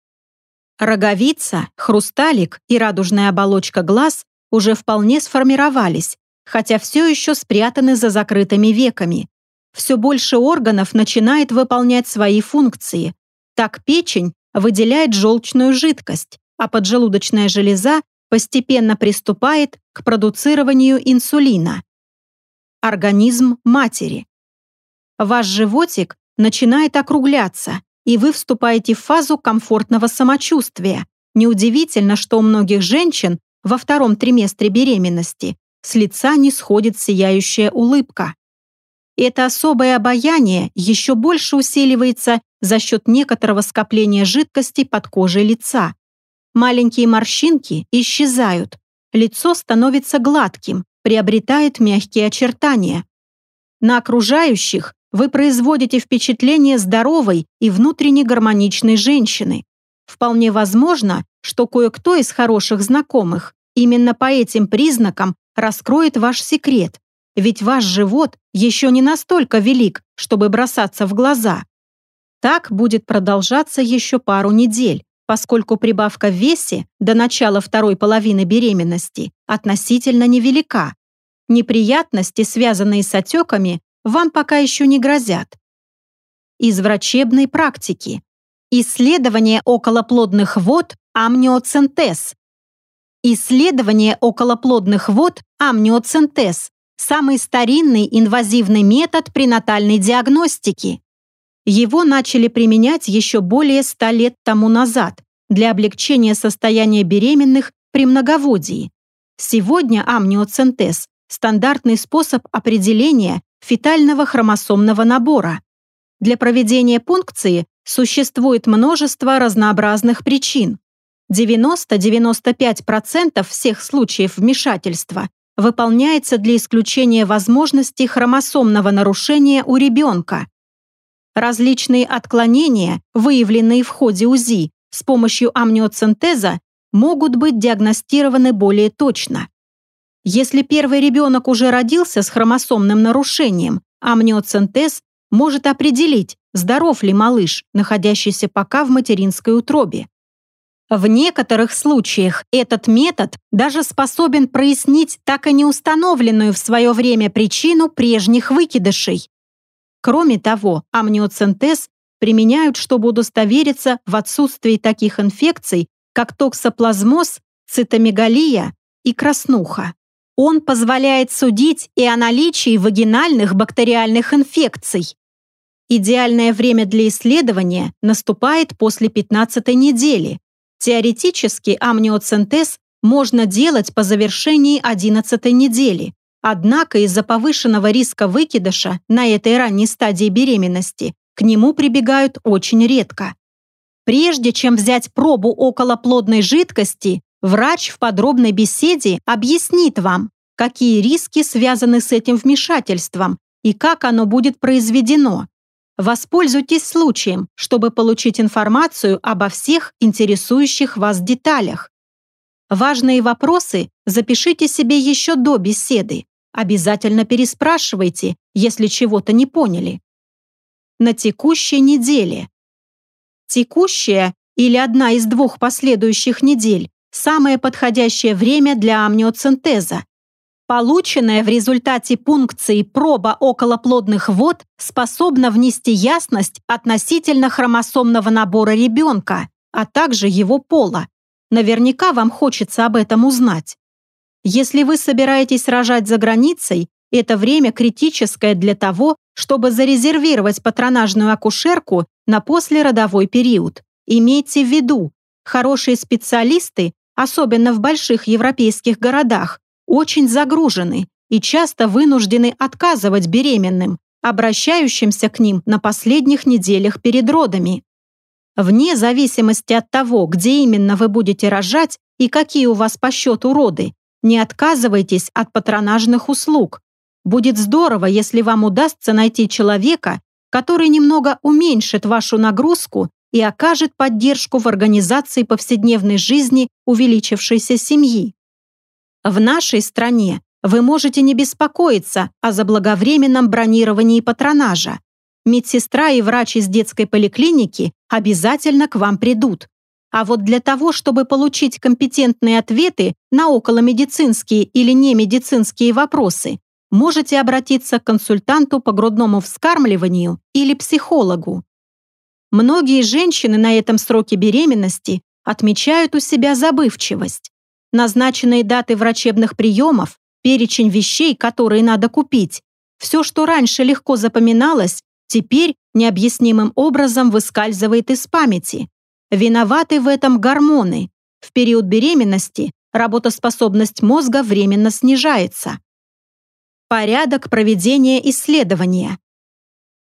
S1: Роговица, хрусталик и радужная оболочка глаз уже вполне сформировались, хотя все еще спрятаны за закрытыми веками, все больше органов начинает выполнять свои функции. Так печень выделяет желчную жидкость, а поджелудочная железа постепенно приступает к продуцированию инсулина. Организм матери. Ваш животик начинает округляться, и вы вступаете в фазу комфортного самочувствия. Неудивительно, что у многих женщин во втором триместре беременности с лица не сходит сияющая улыбка. Это особое обаяние еще больше усиливается за счет некоторого скопления жидкости под кожей лица. Маленькие морщинки исчезают, лицо становится гладким, приобретает мягкие очертания. На окружающих вы производите впечатление здоровой и внутренне гармоничной женщины. Вполне возможно, что кое-кто из хороших знакомых именно по этим признакам раскроет ваш секрет ведь ваш живот еще не настолько велик, чтобы бросаться в глаза. Так будет продолжаться еще пару недель, поскольку прибавка в весе до начала второй половины беременности относительно невелика. Неприятности, связанные с отеками, вам пока еще не грозят. Из врачебной практики. Исследование околоплодных вод амниоцентез. Исследование околоплодных вод амниоцентез – самый старинный инвазивный метод пренатальной диагностики. Его начали применять еще более 100 лет тому назад для облегчения состояния беременных при многоводии. Сегодня амниоцентез – стандартный способ определения фетального хромосомного набора. Для проведения пункции Существует множество разнообразных причин. 90-95% всех случаев вмешательства выполняется для исключения возможности хромосомного нарушения у ребенка. Различные отклонения, выявленные в ходе УЗИ с помощью амниоцентеза, могут быть диагностированы более точно. Если первый ребенок уже родился с хромосомным нарушением, амниоцентез может определить, здоров ли малыш, находящийся пока в материнской утробе. В некоторых случаях этот метод даже способен прояснить так и не установленную в свое время причину прежних выкидышей. Кроме того, амниоцентез применяют, чтобы удостовериться в отсутствии таких инфекций, как токсоплазмоз, цитомегалия и краснуха. Он позволяет судить и о наличии вагинальных бактериальных инфекций, Идеальное время для исследования наступает после 15 недели. Теоретически амниоцентез можно делать по завершении 11 недели. Однако из-за повышенного риска выкидыша на этой ранней стадии беременности к нему прибегают очень редко. Прежде чем взять пробу околоплодной жидкости, врач в подробной беседе объяснит вам, какие риски связаны с этим вмешательством и как оно будет произведено. Воспользуйтесь случаем, чтобы получить информацию обо всех интересующих вас деталях. Важные вопросы запишите себе еще до беседы. Обязательно переспрашивайте, если чего-то не поняли. На текущей неделе. Текущая или одна из двух последующих недель – самое подходящее время для амниоцентеза, Полученная в результате пункции проба околоплодных вод способна внести ясность относительно хромосомного набора ребенка, а также его пола. Наверняка вам хочется об этом узнать. Если вы собираетесь рожать за границей, это время критическое для того, чтобы зарезервировать патронажную акушерку на послеродовой период. Имейте в виду, хорошие специалисты, особенно в больших европейских городах, очень загружены и часто вынуждены отказывать беременным, обращающимся к ним на последних неделях перед родами. Вне зависимости от того, где именно вы будете рожать и какие у вас по счету роды, не отказывайтесь от патронажных услуг. Будет здорово, если вам удастся найти человека, который немного уменьшит вашу нагрузку и окажет поддержку в организации повседневной жизни увеличившейся семьи. В нашей стране вы можете не беспокоиться о заблаговременном бронировании патронажа. Медсестра и врач из детской поликлиники обязательно к вам придут. А вот для того, чтобы получить компетентные ответы на околомедицинские или немедицинские вопросы, можете обратиться к консультанту по грудному вскармливанию или психологу. Многие женщины на этом сроке беременности отмечают у себя забывчивость назначенные даты врачебных приемов, перечень вещей, которые надо купить. Все, что раньше легко запоминалось, теперь необъяснимым образом выскальзывает из памяти. Виноваты в этом гормоны. В период беременности работоспособность мозга временно снижается. Порядок проведения исследования.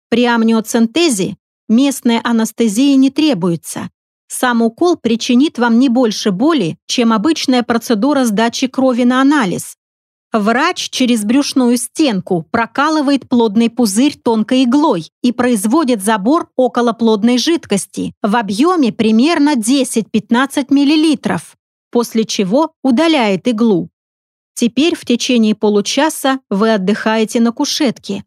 S1: При амниоцентезе местная анестезия не требуется. Сам укол причинит вам не больше боли, чем обычная процедура сдачи крови на анализ. Врач через брюшную стенку прокалывает плодный пузырь тонкой иглой и производит забор околоплодной жидкости в объеме примерно 10-15 мл, после чего удаляет иглу. Теперь в течение получаса вы отдыхаете на кушетке.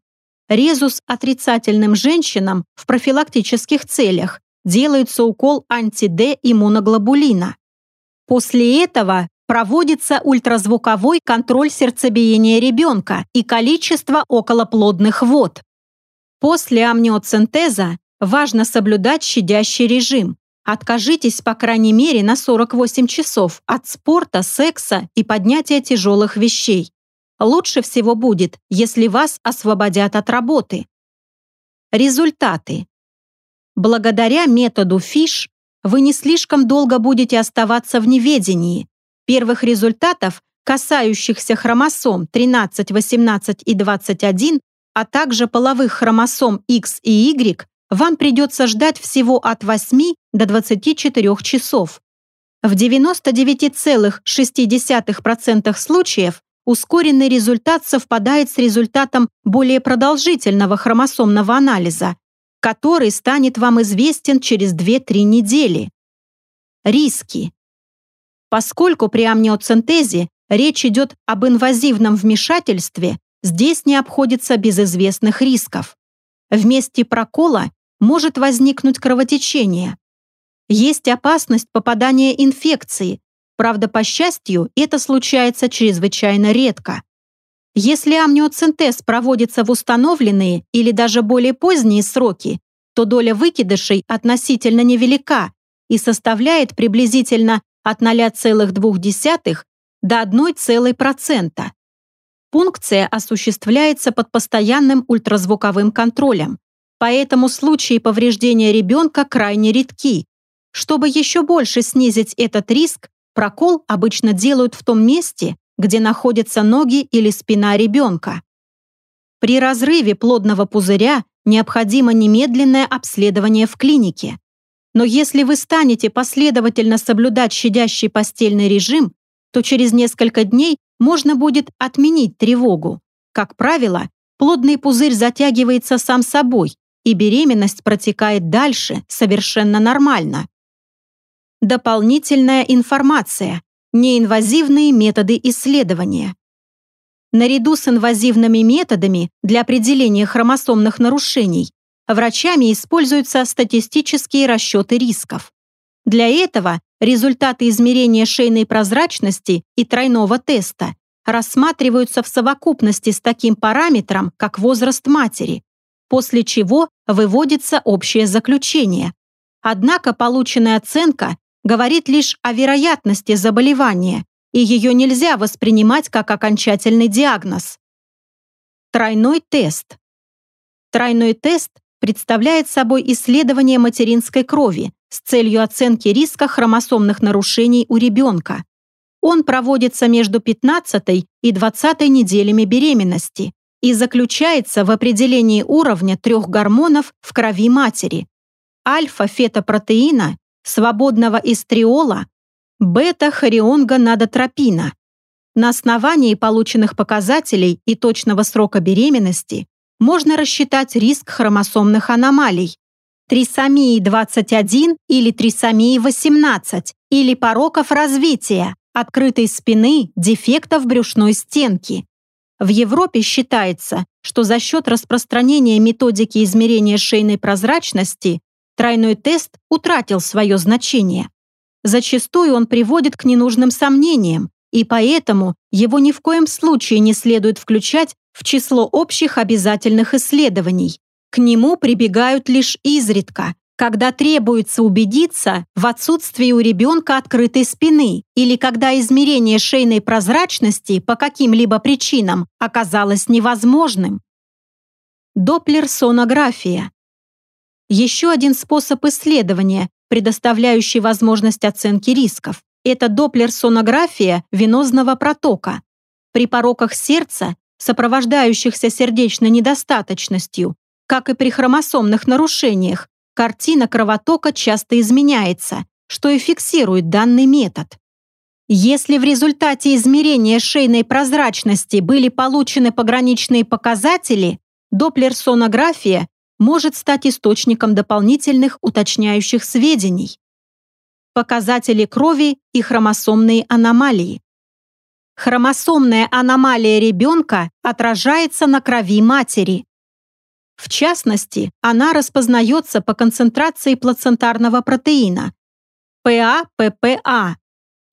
S1: Резус отрицательным женщинам в профилактических целях делается укол анти-Д иммуноглобулина. После этого проводится ультразвуковой контроль сердцебиения ребенка и количества околоплодных вод. После амниоцентеза важно соблюдать щадящий режим. Откажитесь, по крайней мере, на 48 часов от спорта, секса и поднятия тяжелых вещей. Лучше всего будет, если вас освободят от работы. Результаты. Благодаря методу ФИШ вы не слишком долго будете оставаться в неведении. Первых результатов, касающихся хромосом 13, 18 и 21, а также половых хромосом X и Y, вам придется ждать всего от 8 до 24 часов. В 99,6% случаев ускоренный результат совпадает с результатом более продолжительного хромосомного анализа, который станет вам известен через 2-3 недели. Риски. Поскольку при амниоцентезе речь идет об инвазивном вмешательстве, здесь не обходится без известных рисков. В месте прокола может возникнуть кровотечение. Есть опасность попадания инфекции, правда, по счастью, это случается чрезвычайно редко. Если амниоцентез проводится в установленные или даже более поздние сроки, то доля выкидышей относительно невелика и составляет приблизительно от 0,2 до 1,1%. Пункция осуществляется под постоянным ультразвуковым контролем, поэтому случаи повреждения ребенка крайне редки. Чтобы еще больше снизить этот риск, прокол обычно делают в том месте, где находятся ноги или спина ребенка. При разрыве плодного пузыря необходимо немедленное обследование в клинике. Но если вы станете последовательно соблюдать щадящий постельный режим, то через несколько дней можно будет отменить тревогу. Как правило, плодный пузырь затягивается сам собой, и беременность протекает дальше совершенно нормально. Дополнительная информация. Неинвазивные методы исследования. Наряду с инвазивными методами для определения хромосомных нарушений врачами используются статистические расчеты рисков. Для этого результаты измерения шейной прозрачности и тройного теста рассматриваются в совокупности с таким параметром, как возраст матери, после чего выводится общее заключение. Однако полученная оценка говорит лишь о вероятности заболевания, и ее нельзя воспринимать как окончательный диагноз. Тройной тест. Тройной тест представляет собой исследование материнской крови с целью оценки риска хромосомных нарушений у ребенка. Он проводится между 15 и 20 неделями беременности и заключается в определении уровня трех гормонов в крови матери – альфа-фетопротеина свободного эстриола, бета-хорионгонадотропина. На основании полученных показателей и точного срока беременности можно рассчитать риск хромосомных аномалий, трисомии 21 или трисомии 18, или пороков развития, открытой спины, дефектов брюшной стенки. В Европе считается, что за счет распространения методики измерения шейной прозрачности тройной тест утратил свое значение. Зачастую он приводит к ненужным сомнениям, и поэтому его ни в коем случае не следует включать в число общих обязательных исследований. К нему прибегают лишь изредка, когда требуется убедиться в отсутствии у ребенка открытой спины или когда измерение шейной прозрачности по каким-либо причинам оказалось невозможным. Доплер-сонография еще один способ исследования, предоставляющий возможность оценки рисков, это доплер-сонография венозного протока. При пороках сердца, сопровождающихся сердечной недостаточностью, как и при хромосомных нарушениях, картина кровотока часто изменяется, что и фиксирует данный метод. Если в результате измерения шейной прозрачности были получены пограничные показатели, доплер-сонография может стать источником дополнительных уточняющих сведений. Показатели крови и хромосомные аномалии. Хромосомная аномалия ребенка отражается на крови матери. В частности, она распознается по концентрации плацентарного протеина ПА-ППА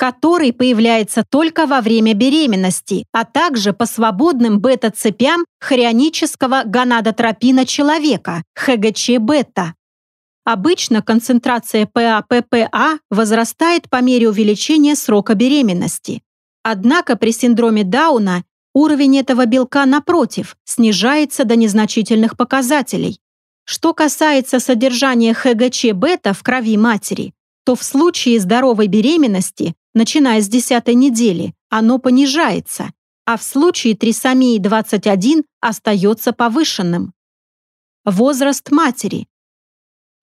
S1: который появляется только во время беременности, а также по свободным бета-цепям хорионического гонадотропина человека, ХГЧ-бета. Обычно концентрация ПАППА возрастает по мере увеличения срока беременности. Однако при синдроме Дауна уровень этого белка, напротив, снижается до незначительных показателей. Что касается содержания ХГЧ-бета в крови матери, то в случае здоровой беременности, начиная с 10 недели, оно понижается, а в случае трисомии 21 остается повышенным. Возраст матери.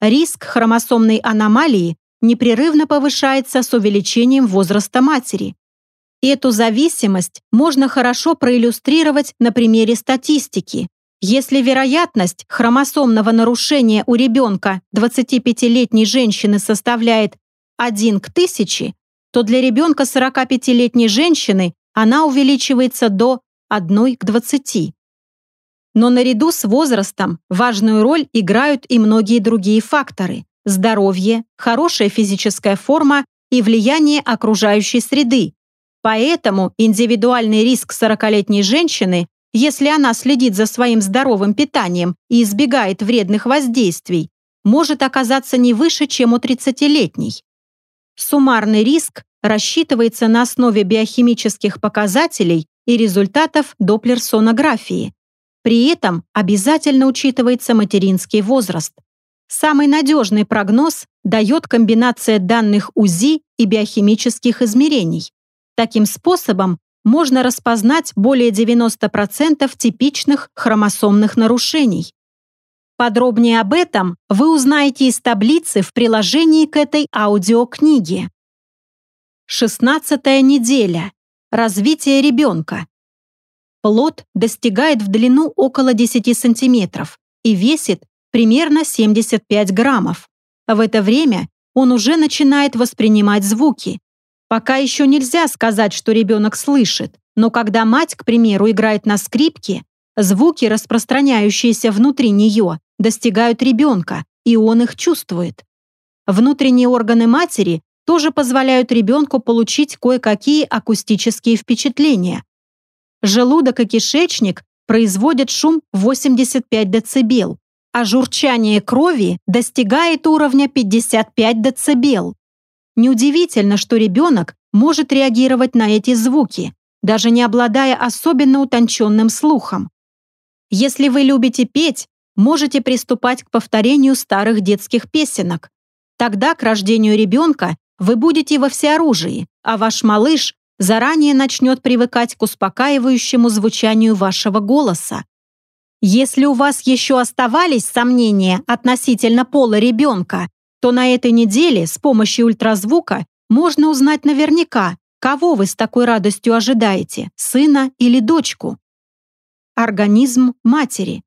S1: Риск хромосомной аномалии непрерывно повышается с увеличением возраста матери. Эту зависимость можно хорошо проиллюстрировать на примере статистики. Если вероятность хромосомного нарушения у ребенка 25-летней женщины составляет 1 к 1000, то для ребенка 45-летней женщины она увеличивается до 1 к 20. Но наряду с возрастом важную роль играют и многие другие факторы – здоровье, хорошая физическая форма и влияние окружающей среды. Поэтому индивидуальный риск 40-летней женщины, если она следит за своим здоровым питанием и избегает вредных воздействий, может оказаться не выше, чем у 30-летней. Суммарный риск рассчитывается на основе биохимических показателей и результатов доплерсонографии. При этом обязательно учитывается материнский возраст. Самый надежный прогноз дает комбинация данных УЗИ и биохимических измерений. Таким способом можно распознать более 90% типичных хромосомных нарушений. Подробнее об этом вы узнаете из таблицы в приложении к этой аудиокниге. 16 неделя. Развитие ребенка. Плод достигает в длину около 10 сантиметров и весит примерно 75 граммов. В это время он уже начинает воспринимать звуки. Пока еще нельзя сказать, что ребенок слышит, но когда мать, к примеру, играет на скрипке, звуки, распространяющиеся внутри нее, достигают ребенка, и он их чувствует. Внутренние органы матери тоже позволяют ребенку получить кое-какие акустические впечатления. Желудок и кишечник производят шум 85 дБ, а журчание крови достигает уровня 55 дБ. Неудивительно, что ребенок может реагировать на эти звуки, даже не обладая особенно утонченным слухом. Если вы любите петь, можете приступать к повторению старых детских песенок. Тогда к рождению ребенка вы будете во всеоружии, а ваш малыш заранее начнет привыкать к успокаивающему звучанию вашего голоса. Если у вас еще оставались сомнения относительно пола ребенка, то на этой неделе с помощью ультразвука можно узнать наверняка, кого вы с такой радостью ожидаете, сына или дочку. Организм матери.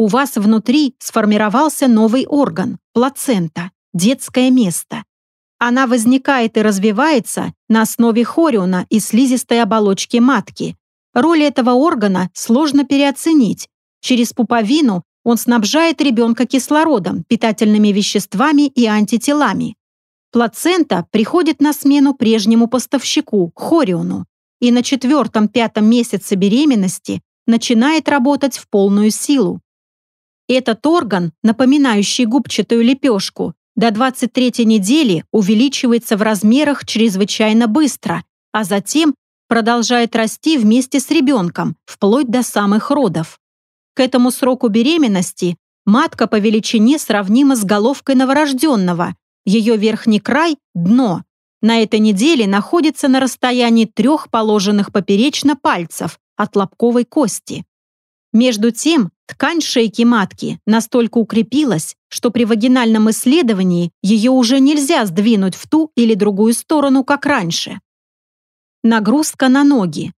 S1: У вас внутри сформировался новый орган – плацента, детское место. Она возникает и развивается на основе хориона и слизистой оболочки матки. Роль этого органа сложно переоценить. Через пуповину он снабжает ребенка кислородом, питательными веществами и антителами. Плацента приходит на смену прежнему поставщику, хориону, и на четвертом-пятом месяце беременности начинает работать в полную силу. Этот орган, напоминающий губчатую лепешку, до 23 недели увеличивается в размерах чрезвычайно быстро, а затем продолжает расти вместе с ребенком, вплоть до самых родов. К этому сроку беременности матка по величине сравнима с головкой новорожденного, ее верхний край – дно. На этой неделе находится на расстоянии трех положенных поперечно пальцев от лобковой кости. Между тем, ткань шейки матки настолько укрепилась, что при вагинальном исследовании ее уже нельзя сдвинуть в ту или другую сторону, как раньше. Нагрузка на ноги.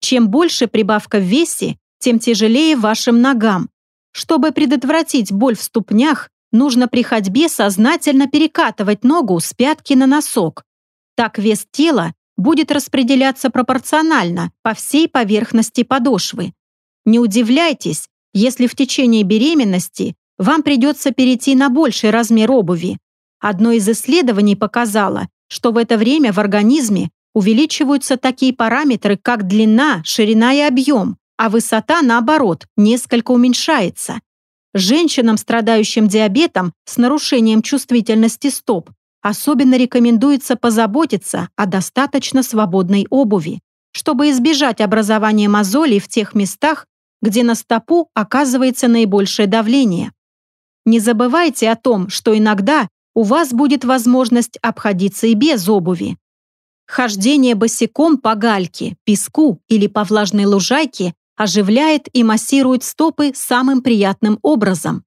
S1: Чем больше прибавка в весе, тем тяжелее вашим ногам. Чтобы предотвратить боль в ступнях, нужно при ходьбе сознательно перекатывать ногу с пятки на носок. Так вес тела будет распределяться пропорционально по всей поверхности подошвы. Не удивляйтесь, если в течение беременности вам придется перейти на больший размер обуви. Одно из исследований показало, что в это время в организме увеличиваются такие параметры, как длина, ширина и объем, а высота, наоборот, несколько уменьшается. Женщинам, страдающим диабетом с нарушением чувствительности стоп, особенно рекомендуется позаботиться о достаточно свободной обуви, чтобы избежать образования мозолей в тех местах, где на стопу оказывается наибольшее давление. Не забывайте о том, что иногда у вас будет возможность обходиться и без обуви. Хождение босиком по гальке, песку или по влажной лужайке оживляет и массирует стопы самым приятным образом.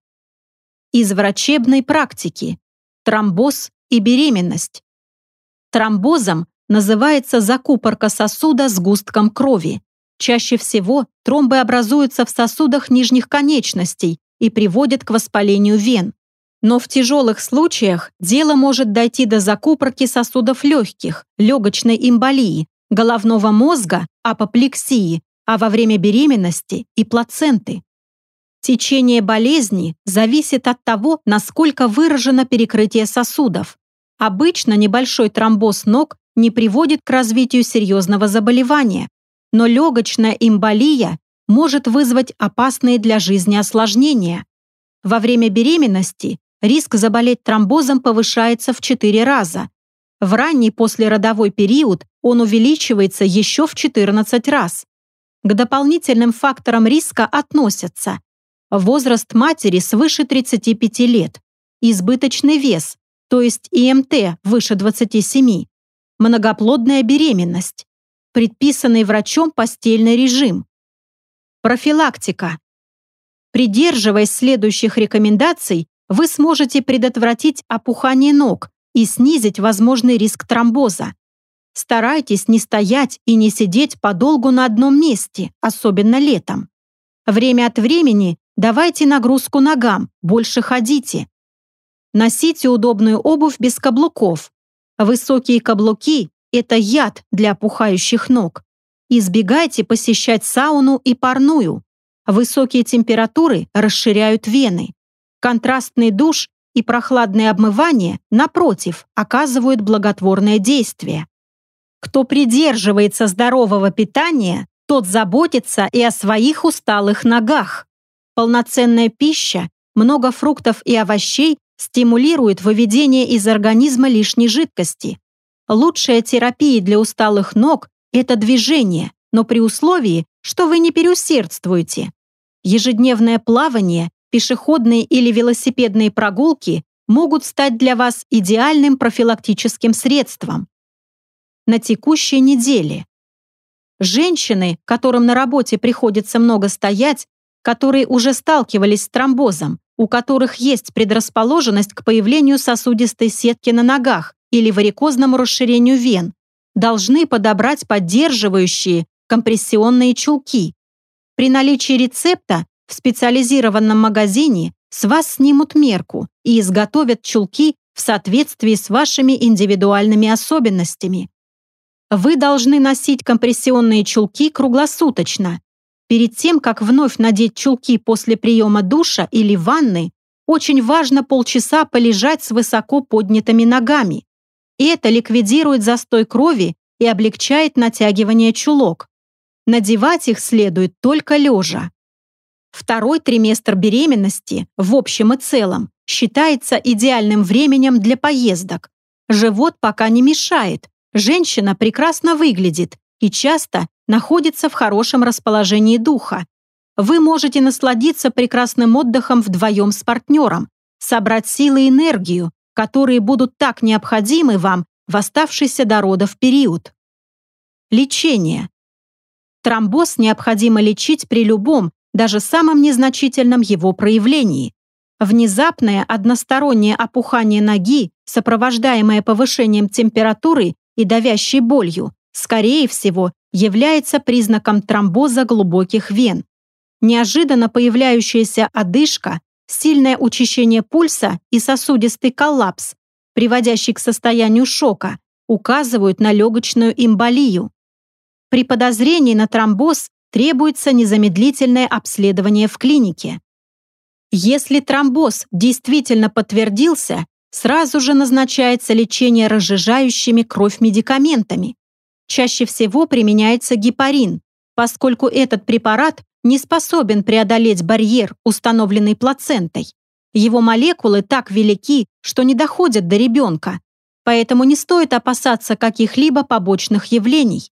S1: Из врачебной практики. Тромбоз и беременность. Тромбозом называется закупорка сосуда с густком крови. Чаще всего тромбы образуются в сосудах нижних конечностей и приводят к воспалению вен. Но в тяжелых случаях дело может дойти до закупорки сосудов легких, легочной эмболии, головного мозга, апоплексии, а во время беременности и плаценты. Течение болезни зависит от того, насколько выражено перекрытие сосудов. Обычно небольшой тромбоз ног не приводит к развитию серьезного заболевания, но легочная эмболия может вызвать опасные для жизни осложнения. Во время беременности риск заболеть тромбозом повышается в 4 раза. В ранний послеродовой период он увеличивается еще в 14 раз. К дополнительным факторам риска относятся возраст матери свыше 35 лет, избыточный вес, то есть ИМТ выше 27, многоплодная беременность, предписанный врачом постельный режим. Профилактика. Придерживаясь следующих рекомендаций, вы сможете предотвратить опухание ног и снизить возможный риск тромбоза. Старайтесь не стоять и не сидеть подолгу на одном месте, особенно летом. Время от времени давайте нагрузку ногам, больше ходите. Носите удобную обувь без каблуков. Высокие каблуки – это яд для опухающих ног. Избегайте посещать сауну и парную. Высокие температуры расширяют вены. Контрастный душ и прохладное обмывание, напротив, оказывают благотворное действие. Кто придерживается здорового питания, тот заботится и о своих усталых ногах. Полноценная пища, много фруктов и овощей стимулирует выведение из организма лишней жидкости. Лучшая терапия для усталых ног – это движение, но при условии, что вы не переусердствуете. Ежедневное плавание пешеходные или велосипедные прогулки могут стать для вас идеальным профилактическим средством. На текущей неделе. Женщины, которым на работе приходится много стоять, которые уже сталкивались с тромбозом, у которых есть предрасположенность к появлению сосудистой сетки на ногах или варикозному расширению вен, должны подобрать поддерживающие компрессионные чулки. При наличии рецепта в специализированном магазине с вас снимут мерку и изготовят чулки в соответствии с вашими индивидуальными особенностями. Вы должны носить компрессионные чулки круглосуточно. Перед тем, как вновь надеть чулки после приема душа или ванны, очень важно полчаса полежать с высоко поднятыми ногами. Это ликвидирует застой крови и облегчает натягивание чулок. Надевать их следует только лежа. Второй триместр беременности в общем и целом считается идеальным временем для поездок. Живот пока не мешает, женщина прекрасно выглядит и часто находится в хорошем расположении духа. Вы можете насладиться прекрасным отдыхом вдвоем с партнером, собрать силы и энергию, которые будут так необходимы вам в оставшийся до родов период. Лечение. Тромбоз необходимо лечить при любом, даже самом незначительном его проявлении. Внезапное одностороннее опухание ноги, сопровождаемое повышением температуры и давящей болью, скорее всего, является признаком тромбоза глубоких вен. Неожиданно появляющаяся одышка, сильное учащение пульса и сосудистый коллапс, приводящий к состоянию шока, указывают на легочную эмболию. При подозрении на тромбоз требуется незамедлительное обследование в клинике. Если тромбоз действительно подтвердился, сразу же назначается лечение разжижающими кровь медикаментами. Чаще всего применяется гепарин, поскольку этот препарат не способен преодолеть барьер, установленный плацентой. Его молекулы так велики, что не доходят до ребенка, поэтому не стоит опасаться каких-либо побочных явлений.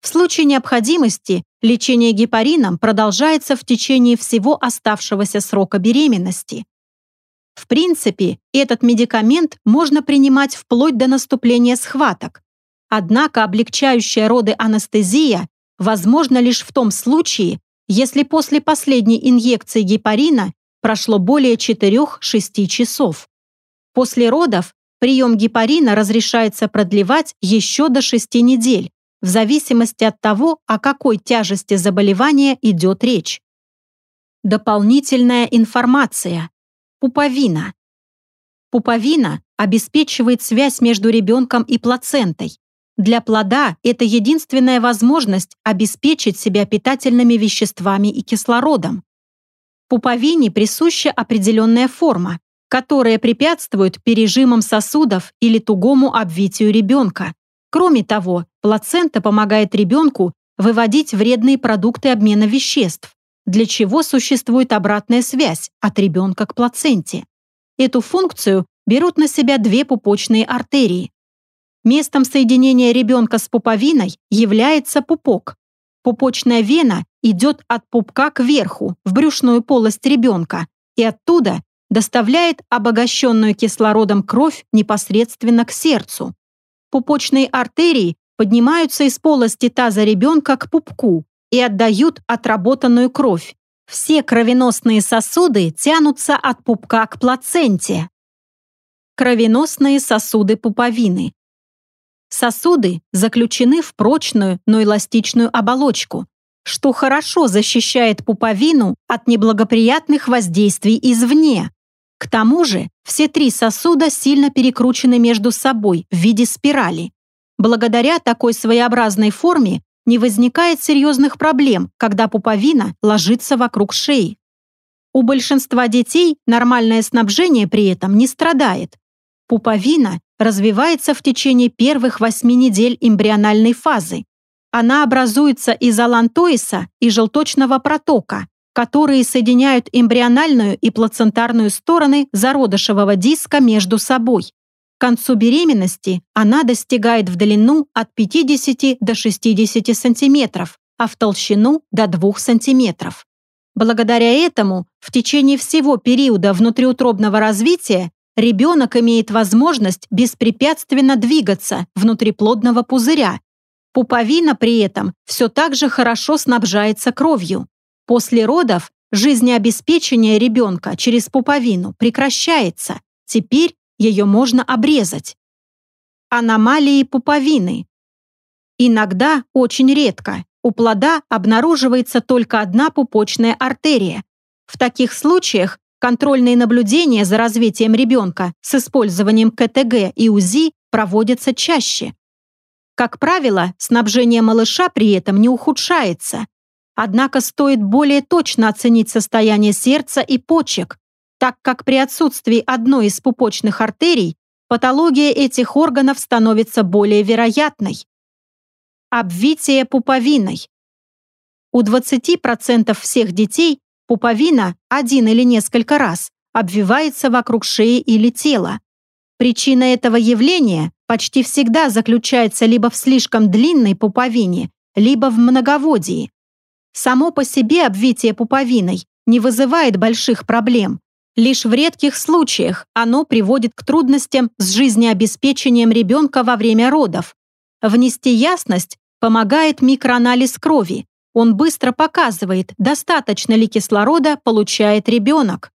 S1: В случае необходимости лечение гепарином продолжается в течение всего оставшегося срока беременности. В принципе, этот медикамент можно принимать вплоть до наступления схваток. Однако облегчающая роды анестезия возможна лишь в том случае, если после последней инъекции гепарина прошло более 4-6 часов. После родов прием гепарина разрешается продлевать еще до 6 недель, в зависимости от того, о какой тяжести заболевания идет речь. Дополнительная информация. Пуповина. Пуповина обеспечивает связь между ребенком и плацентой. Для плода это единственная возможность обеспечить себя питательными веществами и кислородом. Пуповине присуща определенная форма, которая препятствует пережимам сосудов или тугому обвитию ребенка. Кроме того, плацента помогает ребенку выводить вредные продукты обмена веществ, для чего существует обратная связь от ребенка к плаценте. Эту функцию берут на себя две пупочные артерии. Местом соединения ребенка с пуповиной является пупок. Пупочная вена идет от пупка к верху, в брюшную полость ребенка, и оттуда доставляет обогащенную кислородом кровь непосредственно к сердцу. Пупочные артерии поднимаются из полости таза ребенка к пупку и отдают отработанную кровь. Все кровеносные сосуды тянутся от пупка к плаценте. Кровеносные сосуды пуповины. Сосуды заключены в прочную, но эластичную оболочку, что хорошо защищает пуповину от неблагоприятных воздействий извне. К тому же все три сосуда сильно перекручены между собой в виде спирали. Благодаря такой своеобразной форме не возникает серьезных проблем, когда пуповина ложится вокруг шеи. У большинства детей нормальное снабжение при этом не страдает. Пуповина развивается в течение первых восьми недель эмбриональной фазы, она образуется из алантоиса и желточного протока, которые соединяют эмбриональную и плацентарную стороны зародышевого диска между собой. К концу беременности она достигает в длину от 50 до 60 см, а в толщину до 2 см. Благодаря этому в течение всего периода внутриутробного развития ребенок имеет возможность беспрепятственно двигаться внутриплодного пузыря Пуповина при этом все так же хорошо снабжается кровью. После родов жизнеобеспечение ребенка через пуповину прекращается. Теперь ее можно обрезать. Аномалии пуповины. Иногда, очень редко, у плода обнаруживается только одна пупочная артерия. В таких случаях контрольные наблюдения за развитием ребенка с использованием КТГ и УЗИ проводятся чаще. Как правило, снабжение малыша при этом не ухудшается. Однако стоит более точно оценить состояние сердца и почек, так как при отсутствии одной из пупочных артерий патология этих органов становится более вероятной. Обвитие пуповиной. У 20% всех детей пуповина один или несколько раз обвивается вокруг шеи или тела. Причина этого явления почти всегда заключается либо в слишком длинной пуповине, либо в многоводии. Само по себе обвитие пуповиной не вызывает больших проблем. Лишь в редких случаях оно приводит к трудностям с жизнеобеспечением ребенка во время родов. Внести ясность помогает микроанализ крови. Он быстро показывает, достаточно ли кислорода получает ребенок.